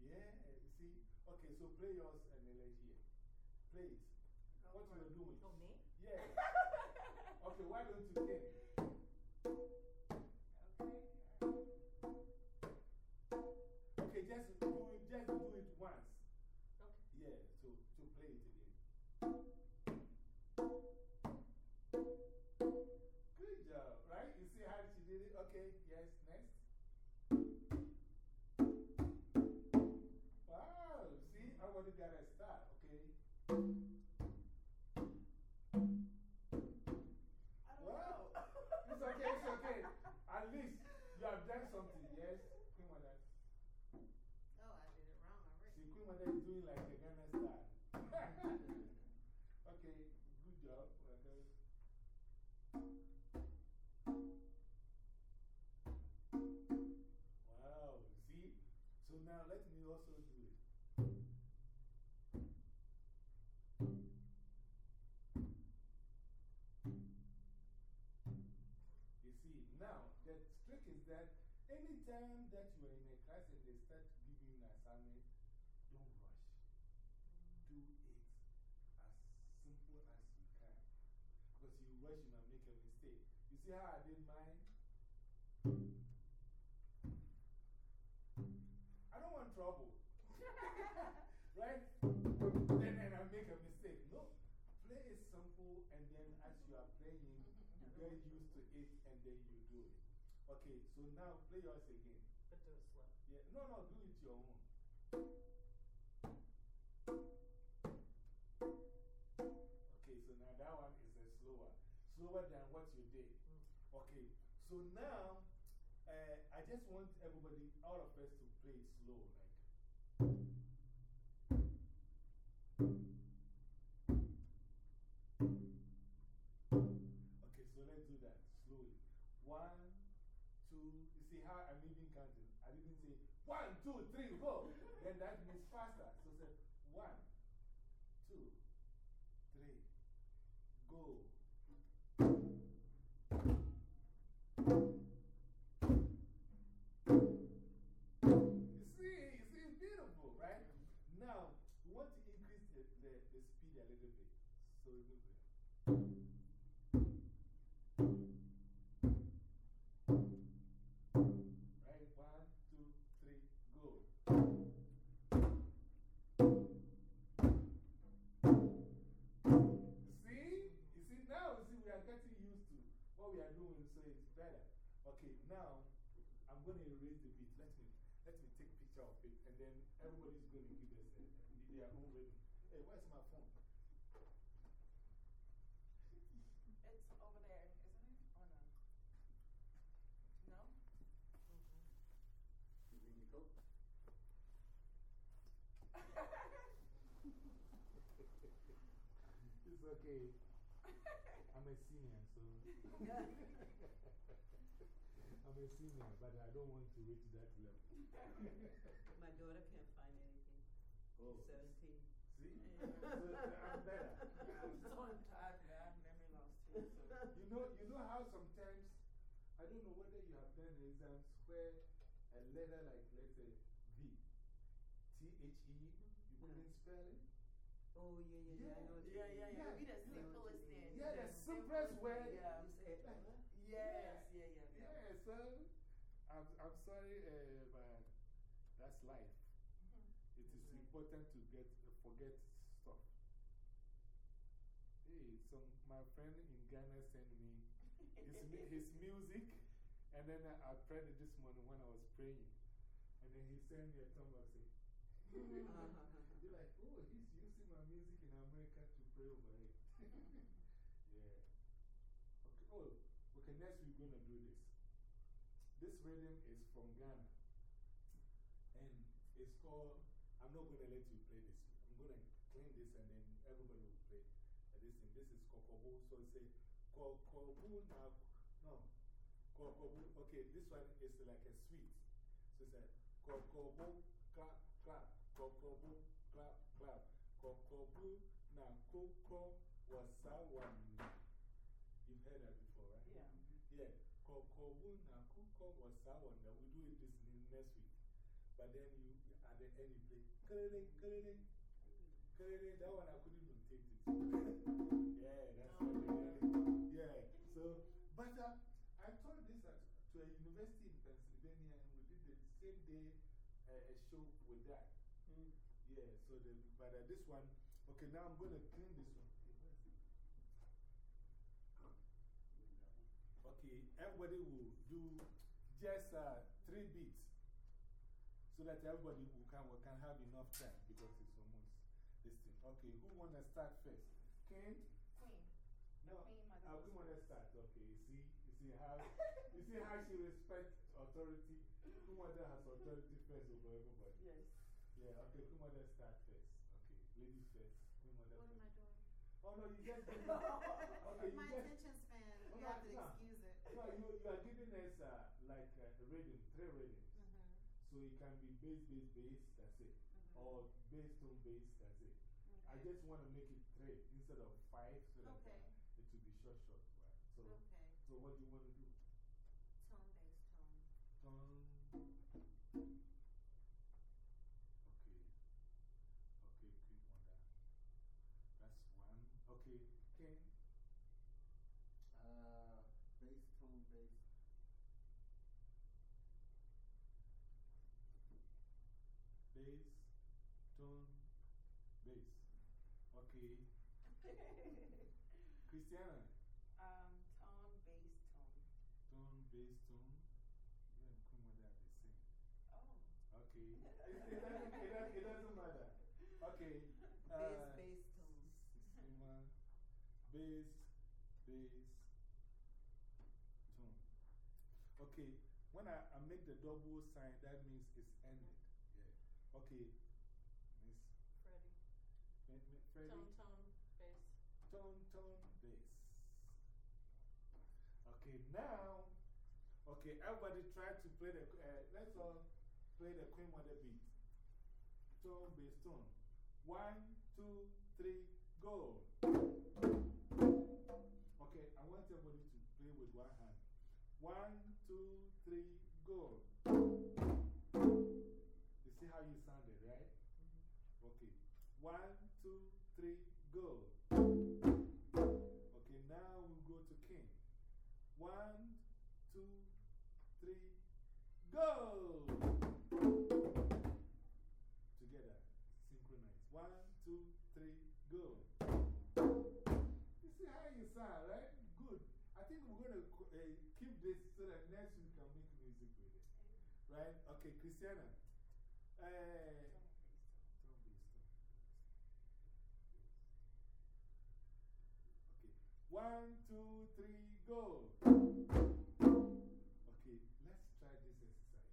[SPEAKER 1] Yeah, you see? Okay, so play yours and then let's hear. It. What you are doing?
[SPEAKER 4] Oh, me?
[SPEAKER 1] Yeah. (laughs) okay, why don't you sing? Okay, it, just Wow, it's okay, it's okay. At least you have done something, yes? Queen Mother.
[SPEAKER 6] Oh, I did it wrong already.
[SPEAKER 1] See, Queen Mother is doing like a Ghana style. (laughs) okay, good job. Okay. Wow, see? So now let me also do that anytime that you are in a class and they start giving an assignment, don't rush. Do it as simple as you can. Because you rush, you might make a mistake. You see how I did mine? I don't want trouble. (laughs) right? And then I make a mistake. No. Play it simple, and then as you are playing, you get used to it, and then you do it. Okay, so now play yours again.
[SPEAKER 4] But do it slow.
[SPEAKER 1] Yeah, no, no, do it your own. Okay, so now that one is a slower, slower than what you did. Okay, so now uh, I just want everybody, all of us, to play slow. Like, One, two, three, go. then that means faster. So say, one, two, three, go. You see, you see, it's beautiful, right? Now, we want to increase the, the, the speed a little bit. So, a little bit. What we are doing, so it's better. Okay, now I'm going to erase the beat. Let me, let me take picture of it, and then everybody's going to give us a, their own rhythm. Hey, where's my phone?
[SPEAKER 3] It's over there, isn't it? Or no? No?
[SPEAKER 5] You need me coat?
[SPEAKER 1] It's okay. I'm a senior, so. (laughs) I'm a senior, but I don't want to reach that level.
[SPEAKER 2] My daughter can't find anything.
[SPEAKER 1] Oh.
[SPEAKER 2] She's 17.
[SPEAKER 1] See? So (laughs) I'm better.
[SPEAKER 3] I'm so tired, man. I have memory loss too. So.
[SPEAKER 1] You know, you know how sometimes, I don't know whether you have done exams where um, a letter like, let's say, V, T H E, you couldn't spell it?
[SPEAKER 2] Oh, yeah, yeah, yeah. I know what you
[SPEAKER 3] Yeah,
[SPEAKER 2] mean.
[SPEAKER 3] yeah, yeah. It'll be the
[SPEAKER 1] Yeah.
[SPEAKER 3] simplest thing.
[SPEAKER 1] Yeah, the simplest way.
[SPEAKER 3] Yeah.
[SPEAKER 2] You say,
[SPEAKER 1] Like, (laughs)
[SPEAKER 2] what?
[SPEAKER 3] Yes, yeah, yeah, yeah.
[SPEAKER 1] Yeah, so I'm, I'm sorry, uh, but that's life.
[SPEAKER 3] Mm-hmm.
[SPEAKER 1] It is important to get, forget stuff. Hey, so my friend in Ghana sent me his, (laughs) his music, and then I, I prayed this morning when I was praying. And then he sent me a thumb up saying, (laughs) You're like, oh, he's using my music in America to pray over it. (laughs) yeah. Okay, oh, okay, next we're going to do this. This rhythm is from Ghana. And it's called, I'm not going to let you play this. I'm going to clean this and then everybody will play this thing. This is Kokobo. So it's a Kokobo now. No. Kokobo. Okay, this one is like a sweet. So it's a Kokobo, clap, clap. Kokobo, clap, clap. Kokobo na koko wasawan. You've heard that before, right?
[SPEAKER 3] Yeah.
[SPEAKER 1] Yeah. Kokobo na koko wasawan. Now we do it this ne- next week. But then you, at the end, you play. Kling, kling, kling. That one I couldn't take it. (laughs) yeah, that's what they. Yeah. So, but uh, I taught this at, to a university in Pennsylvania and we did the same day uh, a show with that.
[SPEAKER 2] Mm.
[SPEAKER 1] Yeah, so the, but uh, this one, okay, now I'm going to clean this one. Okay, everybody will do just uh, three beats so that everybody will can, will can have enough time because it's almost this thing. Okay, who want to start first? Ken?
[SPEAKER 3] Queen.
[SPEAKER 1] No,
[SPEAKER 3] Queen, my
[SPEAKER 1] uh,
[SPEAKER 3] daughter's
[SPEAKER 1] want to start. Okay, you see, you see how, (laughs) you see how she respects authority. Kumada has authority first over everybody.
[SPEAKER 3] Yes.
[SPEAKER 1] Yeah, okay, Kumada start first. Okay, ladies first. Kumada
[SPEAKER 6] What am I
[SPEAKER 1] first.
[SPEAKER 6] doing?
[SPEAKER 1] Oh no, you just. (laughs) Okay, you
[SPEAKER 6] My
[SPEAKER 1] just.
[SPEAKER 6] attention span,
[SPEAKER 1] Oh,
[SPEAKER 6] you
[SPEAKER 1] no,
[SPEAKER 6] have to
[SPEAKER 1] no.
[SPEAKER 6] excuse it.
[SPEAKER 1] No, you, you are giving us uh, like uh, a rhythm, three rhythms.
[SPEAKER 6] -hmm.
[SPEAKER 1] So it can be bass, bass, bass, that's it.
[SPEAKER 6] -hmm.
[SPEAKER 1] Or bass, tone, bass, that's it. I just want to make it three instead of
[SPEAKER 5] Bass, tone, bass.
[SPEAKER 1] Okay. (laughs) Christiana,
[SPEAKER 3] um, tone, bass, tone.
[SPEAKER 1] tone, bass, tone. You and Kumada are the same.
[SPEAKER 3] Oh.
[SPEAKER 1] Okay. (laughs) (laughs) It, it, doesn't, it, doesn't, it doesn't matter. Okay.
[SPEAKER 2] Bass,
[SPEAKER 1] Uh,
[SPEAKER 2] bass tone.
[SPEAKER 1] Sima, bass, bass, tone. Okay, when I, I make the double sign, that means it's ended. Okay, Miss
[SPEAKER 4] Freddie.
[SPEAKER 1] Freddie.
[SPEAKER 4] Tone, tone, bass.
[SPEAKER 1] Tone, tone, bass. Okay, now, okay, everybody try to play the, uh, let's all play the Queen Mother beat. Tone, bass, tone. One, two, three, go. Okay, I want everybody to play with one hand. One, two, three, go. One, two, three, go. Okay, now we'll go to king. One, two, three, go. Together, synchronize. One, two, three, go. You see how you sound, right? Good. I think we're going to uh, keep this so that next we can make music with it. Right? Okay, Christiana. Uh, One, two, three, go. Okay, let's try this exercise.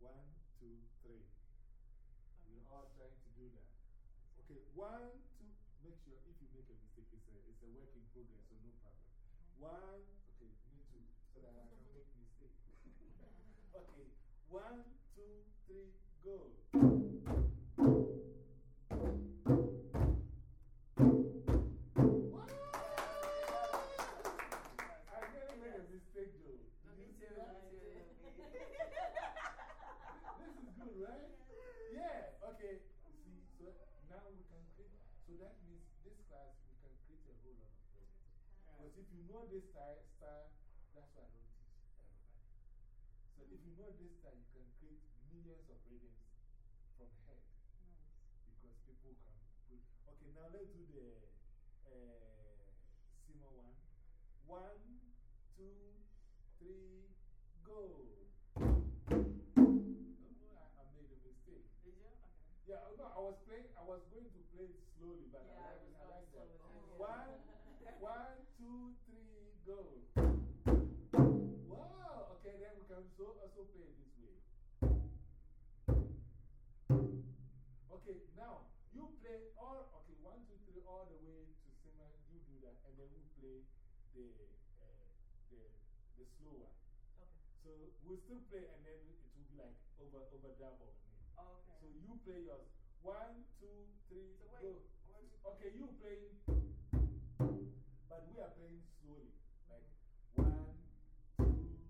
[SPEAKER 1] One, two, three. We're all trying to do that. Okay, one, two, make sure if you make a mistake, it's a, it's a work in progress, so no problem. One, okay, me too, so that I can make mistake. (laughs) okay, one, two, three, go. So that means this class we can create a whole lot of rhythms. Because if you know this style, style, that's why I don't teach everybody. So if you know this style, you can create millions of rhythms from head. Because people can put. Okay, now let's do the uh, Simo one. One, two, three, go. I was playing, I was going to play it slowly, but
[SPEAKER 3] Yeah,
[SPEAKER 1] I like, I like that. One, one, two, three, go. Wow, okay, then we can so, also play it this way. Okay, now you play all, okay, one, two, three, all the way to Sima, you do that, and then we play the, uh, the, the slow one.
[SPEAKER 3] Okay.
[SPEAKER 1] So we'll still play, and then it will be like over, over double.
[SPEAKER 3] Okay.
[SPEAKER 1] So you play yours. One, two, three,
[SPEAKER 3] So
[SPEAKER 1] go.
[SPEAKER 3] wait, you
[SPEAKER 1] Okay, you playing, but we are playing slowly. Like one, two,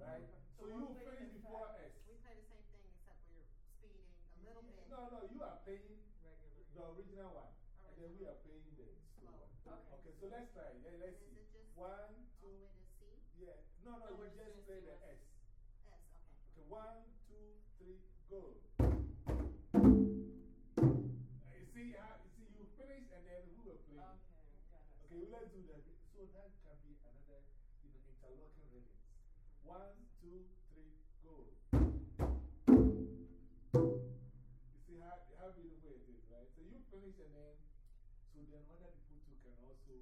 [SPEAKER 1] right? So
[SPEAKER 3] So
[SPEAKER 1] you finish before
[SPEAKER 3] fast.
[SPEAKER 1] S.
[SPEAKER 6] We play the same thing except we're speeding a little bit.
[SPEAKER 1] No, no, you are playing
[SPEAKER 3] regular?
[SPEAKER 1] the original one, and then we are playing the slow oh, one.
[SPEAKER 3] Okay.
[SPEAKER 1] Okay, so let's try. Let, let's see. One, two,
[SPEAKER 6] way to C?
[SPEAKER 1] yeah. No, no,
[SPEAKER 3] No,
[SPEAKER 1] you
[SPEAKER 3] we're just
[SPEAKER 1] play the S.
[SPEAKER 6] S, okay.
[SPEAKER 1] Okay, one, two, three, go.
[SPEAKER 3] Okay,
[SPEAKER 1] let's do that. So that can be another, you know, interlocking rhythms. One, two, three, go. You see how, how beautiful it is, right? So you finish and then, so then other people too can also,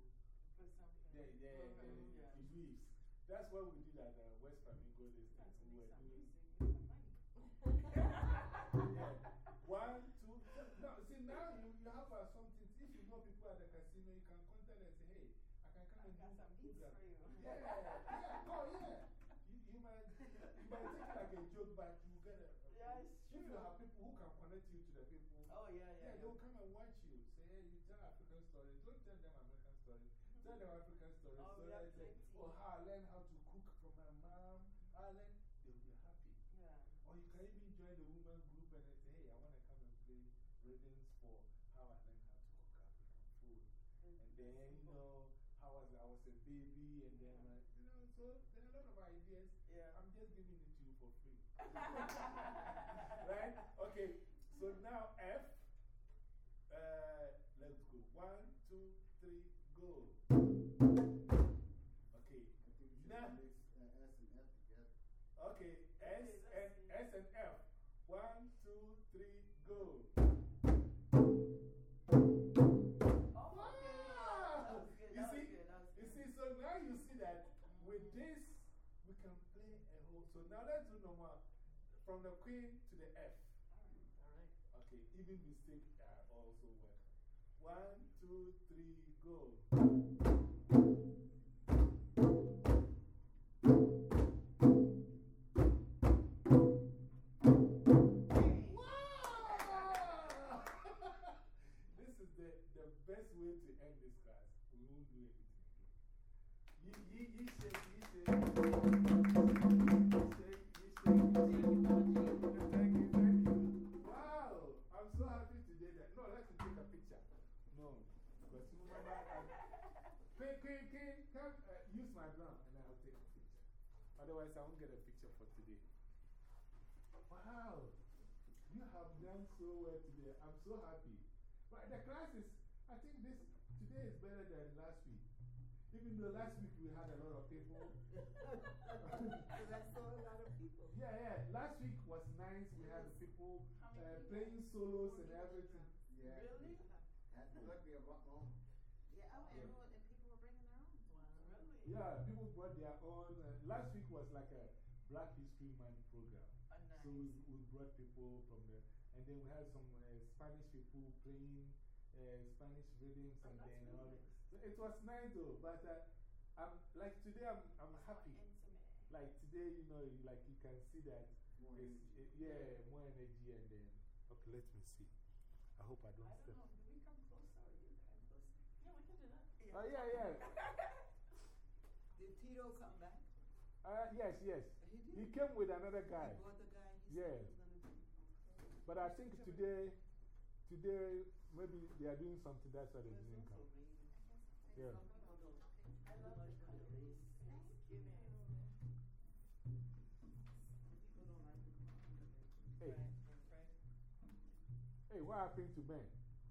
[SPEAKER 3] Put something.
[SPEAKER 1] yeah, yeah, yeah,
[SPEAKER 3] yeah.
[SPEAKER 1] it. That's what we did at uh, West Flamingo this time. We were doing.
[SPEAKER 3] music, make some money.
[SPEAKER 1] Yeah. One, two, three. No, see, now you, you have uh, something. If you know people at the casino, you can contact them and say, hey, I can come
[SPEAKER 3] I
[SPEAKER 1] and
[SPEAKER 3] got some beats
[SPEAKER 1] that.
[SPEAKER 3] for you.
[SPEAKER 1] Yeah, yeah. Oh, yeah. You, you, might, you might take it like a joke, but you get a. a
[SPEAKER 3] Yeah, it's
[SPEAKER 1] If you
[SPEAKER 3] true.
[SPEAKER 1] have people who can connect you to the people,
[SPEAKER 3] Oh, yeah,
[SPEAKER 1] yeah,
[SPEAKER 3] yeah.
[SPEAKER 1] they'll come and watch you. Say, hey, you tell African stories. Don't tell them American stories. (laughs) Tell them African stories.
[SPEAKER 3] Oh,
[SPEAKER 1] so
[SPEAKER 3] we
[SPEAKER 1] that they, oh, how I learned how to cook from my mom. I learned, they'll be happy.
[SPEAKER 3] Yeah.
[SPEAKER 1] Or you can even join the woman group and say, hey, I want to come and play rhythms for how I learned how to cook African food. And then, you know, how was a baby, and then, uh, you know, so there are a lot of ideas.
[SPEAKER 3] Yeah.
[SPEAKER 1] I'm just giving it to you for free. (laughs) (laughs) right? Okay, so now F. Uh, let's go. One, two, three, go. Okay,
[SPEAKER 5] I think we should
[SPEAKER 1] Now-
[SPEAKER 5] mix uh, S and F together.
[SPEAKER 1] okay, S and. S and F. One, two, three, go. So now let's do normal. From the queen to the F.
[SPEAKER 3] Alright.
[SPEAKER 1] Okay, even mistakes are uh, also welcome. One, two, three, go. Wow! this is the, the best way to end this class. We won't do anything. Ye, ye, ye shake. Ye shake, picture. No, because you remember. Queen, Queen, Queen, come, uh, use my drum and I'll take a picture. Otherwise, I won't get a picture for today. Wow. You have done so well today. I'm so happy. But the class is, I think this, today is better than last week. Even though last week we had a lot of people. (laughs) (laughs)
[SPEAKER 2] Because I saw a lot of people.
[SPEAKER 1] Yeah, yeah. Last week was nice. We had the people uh, playing solos and everything.
[SPEAKER 5] Yeah.
[SPEAKER 3] Really?
[SPEAKER 5] Had lucky about home.
[SPEAKER 6] Yeah, oh, and, everyone- and people were bringing their own.
[SPEAKER 3] Really?
[SPEAKER 1] Yeah, people brought their own. Uh, last week was like a Black History Month program.
[SPEAKER 3] Oh, nice.
[SPEAKER 1] So we, we brought people from the, and then we had some uh, Spanish people playing uh, Spanish rhythms
[SPEAKER 3] Oh,
[SPEAKER 1] and
[SPEAKER 3] that's
[SPEAKER 1] then
[SPEAKER 3] really
[SPEAKER 1] all.
[SPEAKER 3] nice.
[SPEAKER 1] So it was nice though, but uh, I'm, like today I'm, I'm
[SPEAKER 3] It's
[SPEAKER 1] happy. Like today, you know, you- like you can see that
[SPEAKER 5] More
[SPEAKER 1] it's, it, yeah, more energy and then, okay, let me see. I hope I don't
[SPEAKER 3] I don't know. Do we come closer or you come closer? Yeah, we can do that.
[SPEAKER 1] Oh, yeah, yeah. (laughs)
[SPEAKER 2] Did Tito come back?
[SPEAKER 1] Uh, yes, yes.
[SPEAKER 2] He.
[SPEAKER 1] He came with another guy.
[SPEAKER 2] He brought the guy he
[SPEAKER 1] Yeah.
[SPEAKER 2] said he was going to be.
[SPEAKER 1] But I think today, today, maybe they are doing something, that's why they
[SPEAKER 2] Well, it's
[SPEAKER 1] didn't come.
[SPEAKER 2] raining.
[SPEAKER 1] Yeah.
[SPEAKER 2] Some people don't
[SPEAKER 3] I
[SPEAKER 2] do
[SPEAKER 3] love
[SPEAKER 2] much
[SPEAKER 3] the
[SPEAKER 2] for the race.
[SPEAKER 3] Thanksgiving.
[SPEAKER 2] People don't like to come out today.
[SPEAKER 1] Hey,
[SPEAKER 3] Right, that's right.
[SPEAKER 1] hey, what happened to Ben?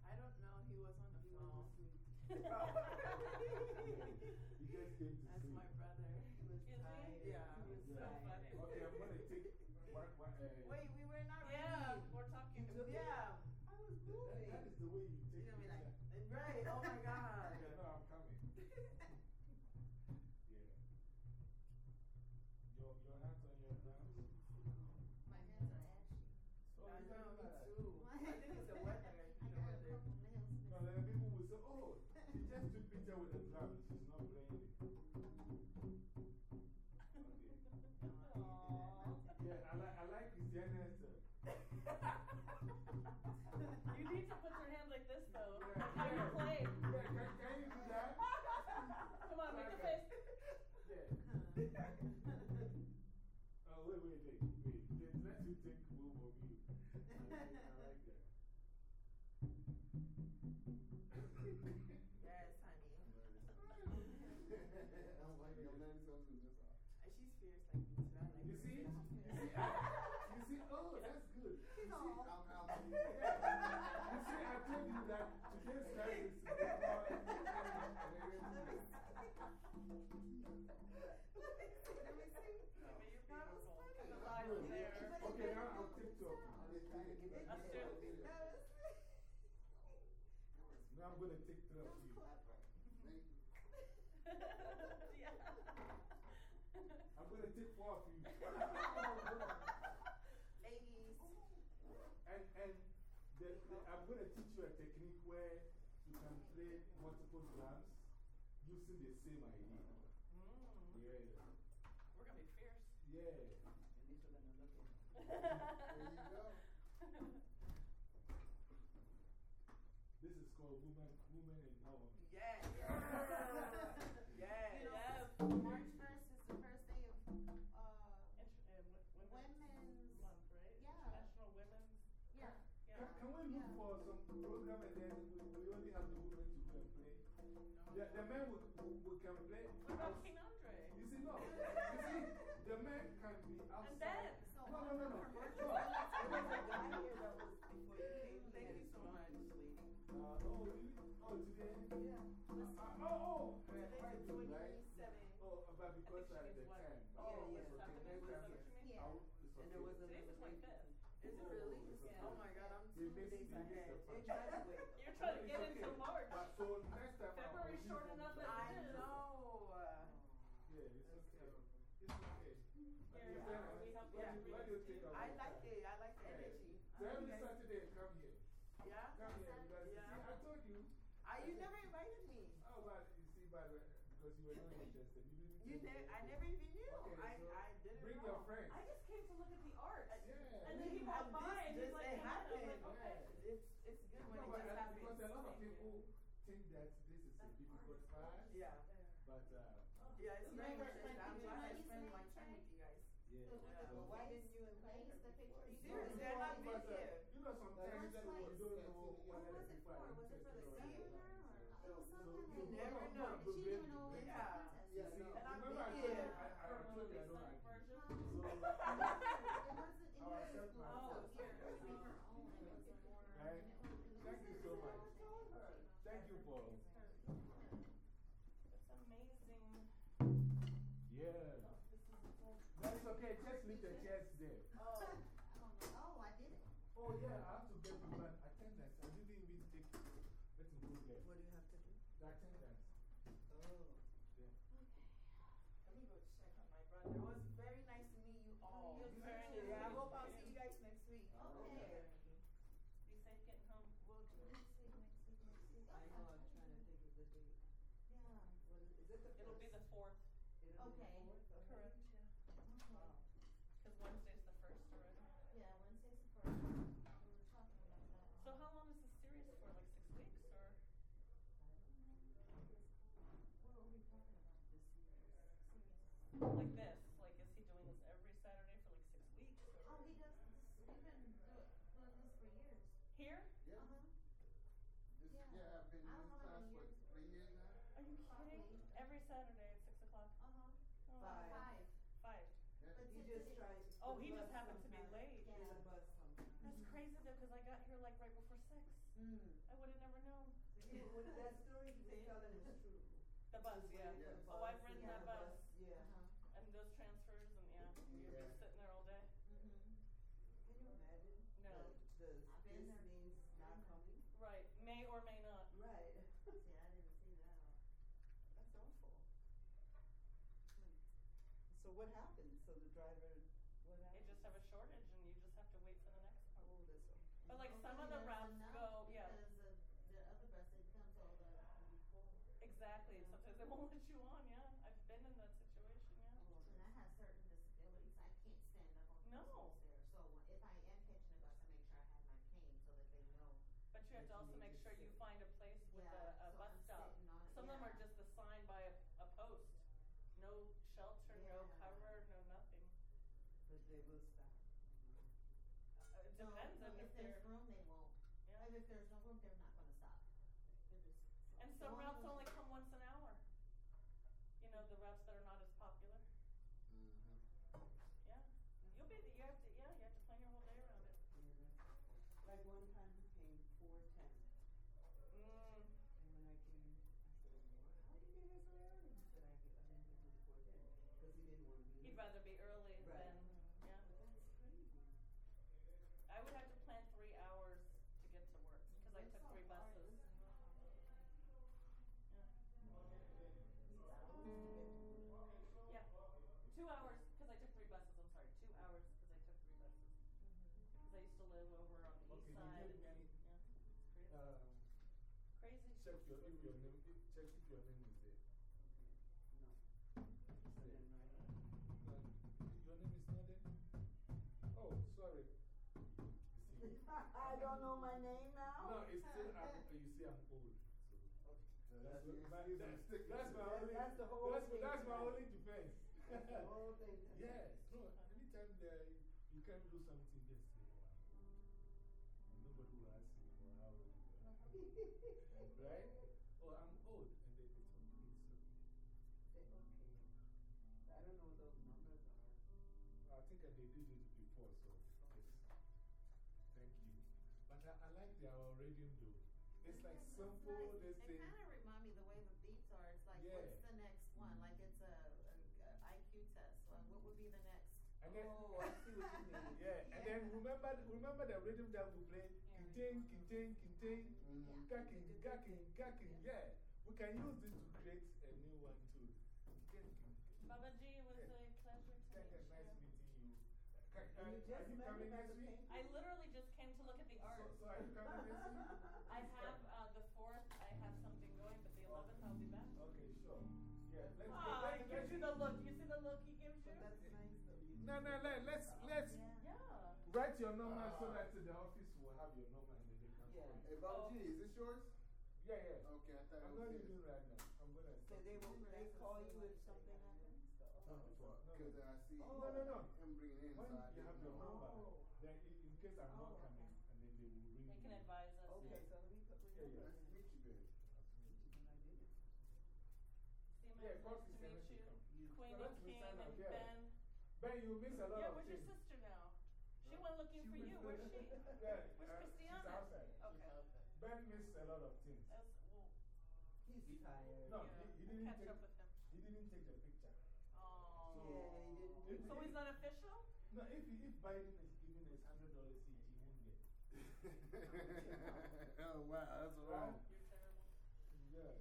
[SPEAKER 3] I don't know. He was on the phone. (laughs) (laughs)
[SPEAKER 1] I'm going to take three of you.
[SPEAKER 5] Thank (laughs) you.
[SPEAKER 4] yeah. (laughs)
[SPEAKER 1] I'm going to take four of you. (laughs)
[SPEAKER 3] Ladies.
[SPEAKER 1] And, and the, the, I'm going to teach you a technique where you can play multiple drums using the same idea.
[SPEAKER 3] Mm,
[SPEAKER 1] Yeah.
[SPEAKER 3] we're going to be fierce.
[SPEAKER 1] Yeah.
[SPEAKER 2] And these are going to look at.
[SPEAKER 5] There you go.
[SPEAKER 1] This is called Woman, woman Empowerment.
[SPEAKER 3] Yes. (laughs) Yes.
[SPEAKER 6] You know,
[SPEAKER 4] Yes.
[SPEAKER 6] March 1st is the first day of uh,
[SPEAKER 4] Inter- uh,
[SPEAKER 6] Women's.
[SPEAKER 4] Month, right?
[SPEAKER 6] Yeah.
[SPEAKER 4] International Women's.
[SPEAKER 6] Yeah.
[SPEAKER 1] Can,
[SPEAKER 4] Yeah.
[SPEAKER 1] can we look
[SPEAKER 6] Yeah.
[SPEAKER 1] for some program and then we, we only have the women to go and play? The, the men we, we, we can play.
[SPEAKER 4] What about King Andre?
[SPEAKER 1] You see, no. (laughs) You see, the men can be outside.
[SPEAKER 4] And dance.
[SPEAKER 6] So
[SPEAKER 1] No, no, no, no.
[SPEAKER 2] There was a that was before you came.
[SPEAKER 3] Thank you so much.
[SPEAKER 2] playing.
[SPEAKER 1] Uh, oh? Oh, today?
[SPEAKER 2] Yeah.
[SPEAKER 1] Uh, oh, oh.
[SPEAKER 3] Today's the
[SPEAKER 5] Right?
[SPEAKER 1] Oh, but because
[SPEAKER 4] I
[SPEAKER 1] at the time. Oh,
[SPEAKER 2] Yeah, yeah.
[SPEAKER 1] okay. Next time.
[SPEAKER 4] what you mean?
[SPEAKER 6] Yeah.
[SPEAKER 1] I'll- it's
[SPEAKER 2] And there was
[SPEAKER 4] Today's the 25th.
[SPEAKER 3] Is it really?
[SPEAKER 2] Yeah.
[SPEAKER 3] Oh my God, I'm two
[SPEAKER 1] missed-
[SPEAKER 3] days ahead.
[SPEAKER 2] Exactly.
[SPEAKER 4] You're trying to get
[SPEAKER 1] okay.
[SPEAKER 4] into March.
[SPEAKER 1] But so next time
[SPEAKER 4] February's short enough as
[SPEAKER 3] I
[SPEAKER 4] it is.
[SPEAKER 3] know.
[SPEAKER 1] Yeah, it's okay.
[SPEAKER 3] terrible.
[SPEAKER 1] It's okay.
[SPEAKER 4] Here,
[SPEAKER 1] you
[SPEAKER 4] we help you
[SPEAKER 1] why do you- why do you think of
[SPEAKER 3] I like it. I like the energy.
[SPEAKER 1] So every Saturday, come here.
[SPEAKER 3] Yeah?
[SPEAKER 1] Come here because you
[SPEAKER 3] Yeah.
[SPEAKER 1] see, I told you.
[SPEAKER 3] I, you never invited me.
[SPEAKER 1] Oh, but you see, but uh, because you were not interested, you didn't.
[SPEAKER 3] You ne. I never even knew.
[SPEAKER 1] Okay,
[SPEAKER 3] I,
[SPEAKER 1] so
[SPEAKER 3] I did it
[SPEAKER 1] Bring
[SPEAKER 3] wrong.
[SPEAKER 1] your friends.
[SPEAKER 4] I just came to look at the art.
[SPEAKER 1] Yeah.
[SPEAKER 4] And then he walked
[SPEAKER 3] And
[SPEAKER 4] by and he's like,
[SPEAKER 3] it
[SPEAKER 4] "Come on." I was like,
[SPEAKER 3] happened.
[SPEAKER 4] okay.
[SPEAKER 3] It's, it's good when it just
[SPEAKER 1] uh,
[SPEAKER 3] happens.
[SPEAKER 1] because a lot of people think that this is a difficult class.
[SPEAKER 3] Yeah.
[SPEAKER 1] But, uh,
[SPEAKER 3] Yeah, it's
[SPEAKER 6] You
[SPEAKER 3] very much I'm glad I spent my time with you guys.
[SPEAKER 1] yeah.
[SPEAKER 6] The-
[SPEAKER 3] Yeah.
[SPEAKER 6] the
[SPEAKER 2] Well, why didn't you invite
[SPEAKER 6] place,
[SPEAKER 2] her
[SPEAKER 6] the
[SPEAKER 2] before?
[SPEAKER 6] pictures.
[SPEAKER 3] Seriously,
[SPEAKER 6] No,
[SPEAKER 3] I have
[SPEAKER 6] it
[SPEAKER 3] been here.
[SPEAKER 1] You know, sometimes you don't know
[SPEAKER 6] What
[SPEAKER 1] whether
[SPEAKER 6] was
[SPEAKER 1] people
[SPEAKER 6] for?
[SPEAKER 1] are
[SPEAKER 6] Was it for the
[SPEAKER 1] interested or not.
[SPEAKER 6] senior or? It was some
[SPEAKER 1] So
[SPEAKER 6] kind
[SPEAKER 1] you
[SPEAKER 3] never know.
[SPEAKER 1] not
[SPEAKER 6] She didn't even know it was
[SPEAKER 1] believe
[SPEAKER 6] a
[SPEAKER 3] Yeah.
[SPEAKER 6] contest.
[SPEAKER 5] Yeah,
[SPEAKER 1] See,
[SPEAKER 5] no.
[SPEAKER 3] And I'm
[SPEAKER 1] I told you, I, I
[SPEAKER 4] Or
[SPEAKER 1] told you I don't
[SPEAKER 4] Lisa
[SPEAKER 1] like
[SPEAKER 4] version?
[SPEAKER 6] It wasn't in
[SPEAKER 1] I'll
[SPEAKER 6] your
[SPEAKER 1] accept
[SPEAKER 6] school,
[SPEAKER 1] my Okay.
[SPEAKER 4] Correct, yeah.
[SPEAKER 2] Wow.
[SPEAKER 4] Because Wednesday's the first already.
[SPEAKER 6] yeah, Wednesday's the first, we were talking about that.
[SPEAKER 4] So how long is the series for? Like six weeks or?
[SPEAKER 6] What are we talking about?
[SPEAKER 2] The series.
[SPEAKER 6] Serious.
[SPEAKER 4] Like this? Like is he doing this every Saturday for like six weeks? Or?
[SPEAKER 6] Oh, he does this, we've been do- doing this for years.
[SPEAKER 4] Here?
[SPEAKER 5] Yeah.
[SPEAKER 6] Uh-huh.
[SPEAKER 5] This,
[SPEAKER 6] Yeah.
[SPEAKER 5] yeah. I've been in
[SPEAKER 6] I don't know how
[SPEAKER 5] class
[SPEAKER 6] many
[SPEAKER 5] for
[SPEAKER 6] years.
[SPEAKER 5] three years now.
[SPEAKER 4] Are you
[SPEAKER 6] Probably.
[SPEAKER 4] kidding? Every Saturday at six o'clock?
[SPEAKER 6] Uh-huh.
[SPEAKER 4] Oh,
[SPEAKER 2] Five.
[SPEAKER 6] Five.
[SPEAKER 4] Five.
[SPEAKER 5] Yeah.
[SPEAKER 6] But
[SPEAKER 2] He
[SPEAKER 6] to-
[SPEAKER 2] just
[SPEAKER 6] to-
[SPEAKER 2] tried.
[SPEAKER 4] Oh, he just happened to be late.
[SPEAKER 6] Yeah.
[SPEAKER 2] There's a bus sometimes.
[SPEAKER 4] That's crazy though, because I got here like right before six.
[SPEAKER 2] Mm.
[SPEAKER 4] I would have never known.
[SPEAKER 2] See, what that story he was telling is true.
[SPEAKER 4] The bus,
[SPEAKER 2] Just
[SPEAKER 4] yeah.
[SPEAKER 2] waiting for
[SPEAKER 4] Oh, I've ridden
[SPEAKER 2] yeah,
[SPEAKER 4] that
[SPEAKER 2] the
[SPEAKER 4] bus.
[SPEAKER 2] Yeah.
[SPEAKER 6] Uh-huh.
[SPEAKER 4] And those transfers, and yeah, you're
[SPEAKER 5] Yeah.
[SPEAKER 4] just sitting there all day.
[SPEAKER 6] Mhm.
[SPEAKER 2] Can you imagine?
[SPEAKER 4] No.
[SPEAKER 2] The, the,
[SPEAKER 6] I've been
[SPEAKER 2] this
[SPEAKER 6] there.
[SPEAKER 2] means not coming?
[SPEAKER 4] Right. May or may not.
[SPEAKER 2] Right.
[SPEAKER 6] See, I didn't (laughs) see that.
[SPEAKER 2] That's awful. So what happened? So the driver, what
[SPEAKER 4] They
[SPEAKER 2] happened?
[SPEAKER 4] just have a shortage, and you just have to wait for the next one.
[SPEAKER 2] Oh, that's awful.
[SPEAKER 4] But like some of the
[SPEAKER 6] there's
[SPEAKER 4] routes go, yeah,
[SPEAKER 6] Because the, the other bus, it comes all the, be full.
[SPEAKER 4] exactly.
[SPEAKER 6] Yeah.
[SPEAKER 4] Sometimes they (laughs) won't let you on. Yeah, I've been in that situation. Yeah.
[SPEAKER 6] And I have certain disabilities, I can't stand up on the
[SPEAKER 4] No.
[SPEAKER 6] bus there. So when- if I am catching a bus, I make sure I have my cane so that they know.
[SPEAKER 4] But you have to
[SPEAKER 2] But you
[SPEAKER 4] also
[SPEAKER 2] need
[SPEAKER 4] make
[SPEAKER 2] to
[SPEAKER 4] sure you
[SPEAKER 2] sit.
[SPEAKER 4] find a place with
[SPEAKER 6] Yeah,
[SPEAKER 4] a, a
[SPEAKER 6] so
[SPEAKER 4] bus
[SPEAKER 6] I'm
[SPEAKER 4] stop.
[SPEAKER 6] sitting on it,
[SPEAKER 4] Some of them are
[SPEAKER 6] yeah.
[SPEAKER 4] just assigned by a, a post. No shelter, no
[SPEAKER 6] Yeah.
[SPEAKER 4] cover, no nothing.
[SPEAKER 2] But they will stop.
[SPEAKER 4] It
[SPEAKER 6] No,
[SPEAKER 4] depends
[SPEAKER 6] no,
[SPEAKER 4] on
[SPEAKER 6] if
[SPEAKER 4] if
[SPEAKER 6] there's
[SPEAKER 4] they're.
[SPEAKER 6] room, they won't.
[SPEAKER 4] Yeah.
[SPEAKER 6] And if there's no room, they're not gonna stop. They're just.
[SPEAKER 4] And some
[SPEAKER 6] only
[SPEAKER 4] routes only come once an hour. You know, the routes that are not
[SPEAKER 1] um,
[SPEAKER 4] Crazy.
[SPEAKER 1] check your, if your name, if, check if your name is there.
[SPEAKER 2] No.
[SPEAKER 1] It's
[SPEAKER 2] I
[SPEAKER 1] there.
[SPEAKER 2] didn't write it.
[SPEAKER 1] No, your name is not there? Oh, sorry. (laughs)
[SPEAKER 2] I don't know my name now?
[SPEAKER 1] no, it's still, I'm, you see, I'm old. So
[SPEAKER 5] So
[SPEAKER 1] that's,
[SPEAKER 5] that's
[SPEAKER 1] what, my,
[SPEAKER 5] excuse
[SPEAKER 1] that,
[SPEAKER 5] I'm sticking
[SPEAKER 1] that's my only,
[SPEAKER 2] That's the whole
[SPEAKER 1] that's,
[SPEAKER 2] thing.
[SPEAKER 1] that's my only defense.
[SPEAKER 2] That's the whole thing. (laughs)
[SPEAKER 1] Yes, no, anytime there, you can't do something,
[SPEAKER 2] don't know what those numbers are.
[SPEAKER 1] I think they did it before, so yes. Thank you. But I, I like the, our radium though. It's like
[SPEAKER 6] It's
[SPEAKER 1] simple,
[SPEAKER 6] nice.
[SPEAKER 1] this
[SPEAKER 6] It kinda remind me the way the beats are, it's like,
[SPEAKER 1] Yeah.
[SPEAKER 6] what's the next one? Like it's a, a, a IQ test, well, what would be the next?
[SPEAKER 1] And then,
[SPEAKER 2] Oh, (laughs) I see what you mean.
[SPEAKER 1] yeah, and (laughs) then remember, remember the rhythm that we play? Kinting, kinting, kinting, gaking, gaking, gaking. Yeah, we can use this to create a new one too. Kinting, kinting.
[SPEAKER 4] Baba G, it was a pleasure to
[SPEAKER 1] Thank you,
[SPEAKER 4] meet
[SPEAKER 1] nice
[SPEAKER 4] you.
[SPEAKER 1] meeting you. Can,
[SPEAKER 2] And
[SPEAKER 1] are,
[SPEAKER 2] you
[SPEAKER 1] are
[SPEAKER 2] just
[SPEAKER 1] you coming next week?
[SPEAKER 4] I literally just came to look at the art.
[SPEAKER 1] So, so are you coming next week? (laughs) (laughs)
[SPEAKER 4] I have, uh, the fourth, I have something going, but the eleventh I'll be back.
[SPEAKER 1] Okay, sure. Yeah, let's go.
[SPEAKER 4] Ah,
[SPEAKER 1] Let's,
[SPEAKER 4] he gives you the look, you see the look he gives you?
[SPEAKER 2] That's nice though. You
[SPEAKER 1] No, no, let, let's, let's
[SPEAKER 6] Yeah.
[SPEAKER 4] Yeah.
[SPEAKER 1] write your number so that the office will have your number and then they can
[SPEAKER 2] Yeah.
[SPEAKER 1] call you.
[SPEAKER 5] Hey, Bob G, is this yours?
[SPEAKER 1] Yeah, yeah.
[SPEAKER 5] Okay, I thought
[SPEAKER 1] I'm
[SPEAKER 5] it
[SPEAKER 1] not
[SPEAKER 5] was
[SPEAKER 1] leaving
[SPEAKER 5] his.
[SPEAKER 1] right now. I'm going to.
[SPEAKER 2] So they will, they call you if something happens?
[SPEAKER 1] No, no, no.
[SPEAKER 5] Because I see
[SPEAKER 1] No, no, no.
[SPEAKER 5] him bringing in, so
[SPEAKER 1] When
[SPEAKER 5] I
[SPEAKER 1] you have your
[SPEAKER 5] know.
[SPEAKER 1] number,
[SPEAKER 2] Oh.
[SPEAKER 1] then in, in case I'm not
[SPEAKER 2] Oh,
[SPEAKER 1] coming, and then they will ring
[SPEAKER 4] They can
[SPEAKER 1] you.
[SPEAKER 4] advise us.
[SPEAKER 2] Okay, so let me put my
[SPEAKER 1] Yeah,
[SPEAKER 2] number
[SPEAKER 1] yeah.
[SPEAKER 5] Nice to meet you, babe.
[SPEAKER 1] Absolutely.
[SPEAKER 2] And I did it.
[SPEAKER 1] Yeah,
[SPEAKER 4] nice
[SPEAKER 1] coffee
[SPEAKER 4] to
[SPEAKER 1] is
[SPEAKER 4] meet
[SPEAKER 1] nice to
[SPEAKER 4] you.
[SPEAKER 1] come.
[SPEAKER 4] Queenie,
[SPEAKER 1] Ben, you miss a lot
[SPEAKER 3] Yeah,
[SPEAKER 1] of things.
[SPEAKER 3] Yeah, where's your sister now? She went looking
[SPEAKER 1] She
[SPEAKER 3] for you. Where's she? (laughs)
[SPEAKER 1] Yeah,
[SPEAKER 3] Where's
[SPEAKER 1] uh,
[SPEAKER 3] Christiana?
[SPEAKER 1] She's outside.
[SPEAKER 3] Okay.
[SPEAKER 1] Ben missed a lot of things.
[SPEAKER 3] That's, well,
[SPEAKER 2] He's tired.
[SPEAKER 1] No,
[SPEAKER 3] yeah.
[SPEAKER 1] he, he didn't
[SPEAKER 3] catch
[SPEAKER 1] take,
[SPEAKER 3] up with him.
[SPEAKER 1] he didn't take the picture.
[SPEAKER 3] Oh.
[SPEAKER 2] Yeah, he didn't.
[SPEAKER 1] If-
[SPEAKER 3] So he's not official?
[SPEAKER 1] No, if, he- if Biden is giving us hundred dollars each, he won't get.
[SPEAKER 5] oh, wow, that's wrong.
[SPEAKER 3] You're terrible.
[SPEAKER 1] Yeah.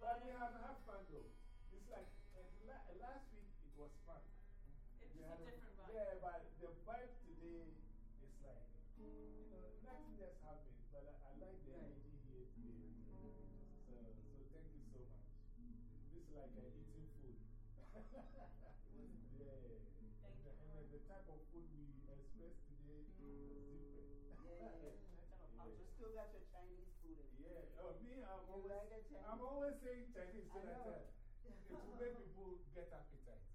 [SPEAKER 1] But we have had fun though. It's like uh, la last week it was fun.
[SPEAKER 3] It's
[SPEAKER 1] We
[SPEAKER 3] just
[SPEAKER 1] had
[SPEAKER 3] a different vibe.
[SPEAKER 1] Yeah, but the vibe today is like, you know, nothing just happened. But I, I like the
[SPEAKER 2] Right.
[SPEAKER 1] energy here today. So, so thank you so much. This is like uh, eating food. (laughs) yeah.
[SPEAKER 3] Thank
[SPEAKER 1] and,
[SPEAKER 3] you.
[SPEAKER 1] the, and then the type of food we expressed today was different.
[SPEAKER 2] Yeah, (laughs) yeah, yeah. You still got your Chinese food in there.
[SPEAKER 1] Yeah, oh, me, I'm
[SPEAKER 2] You
[SPEAKER 1] always,
[SPEAKER 2] like?
[SPEAKER 1] I'm always saying Chinese so that uh, it will make people get appetite.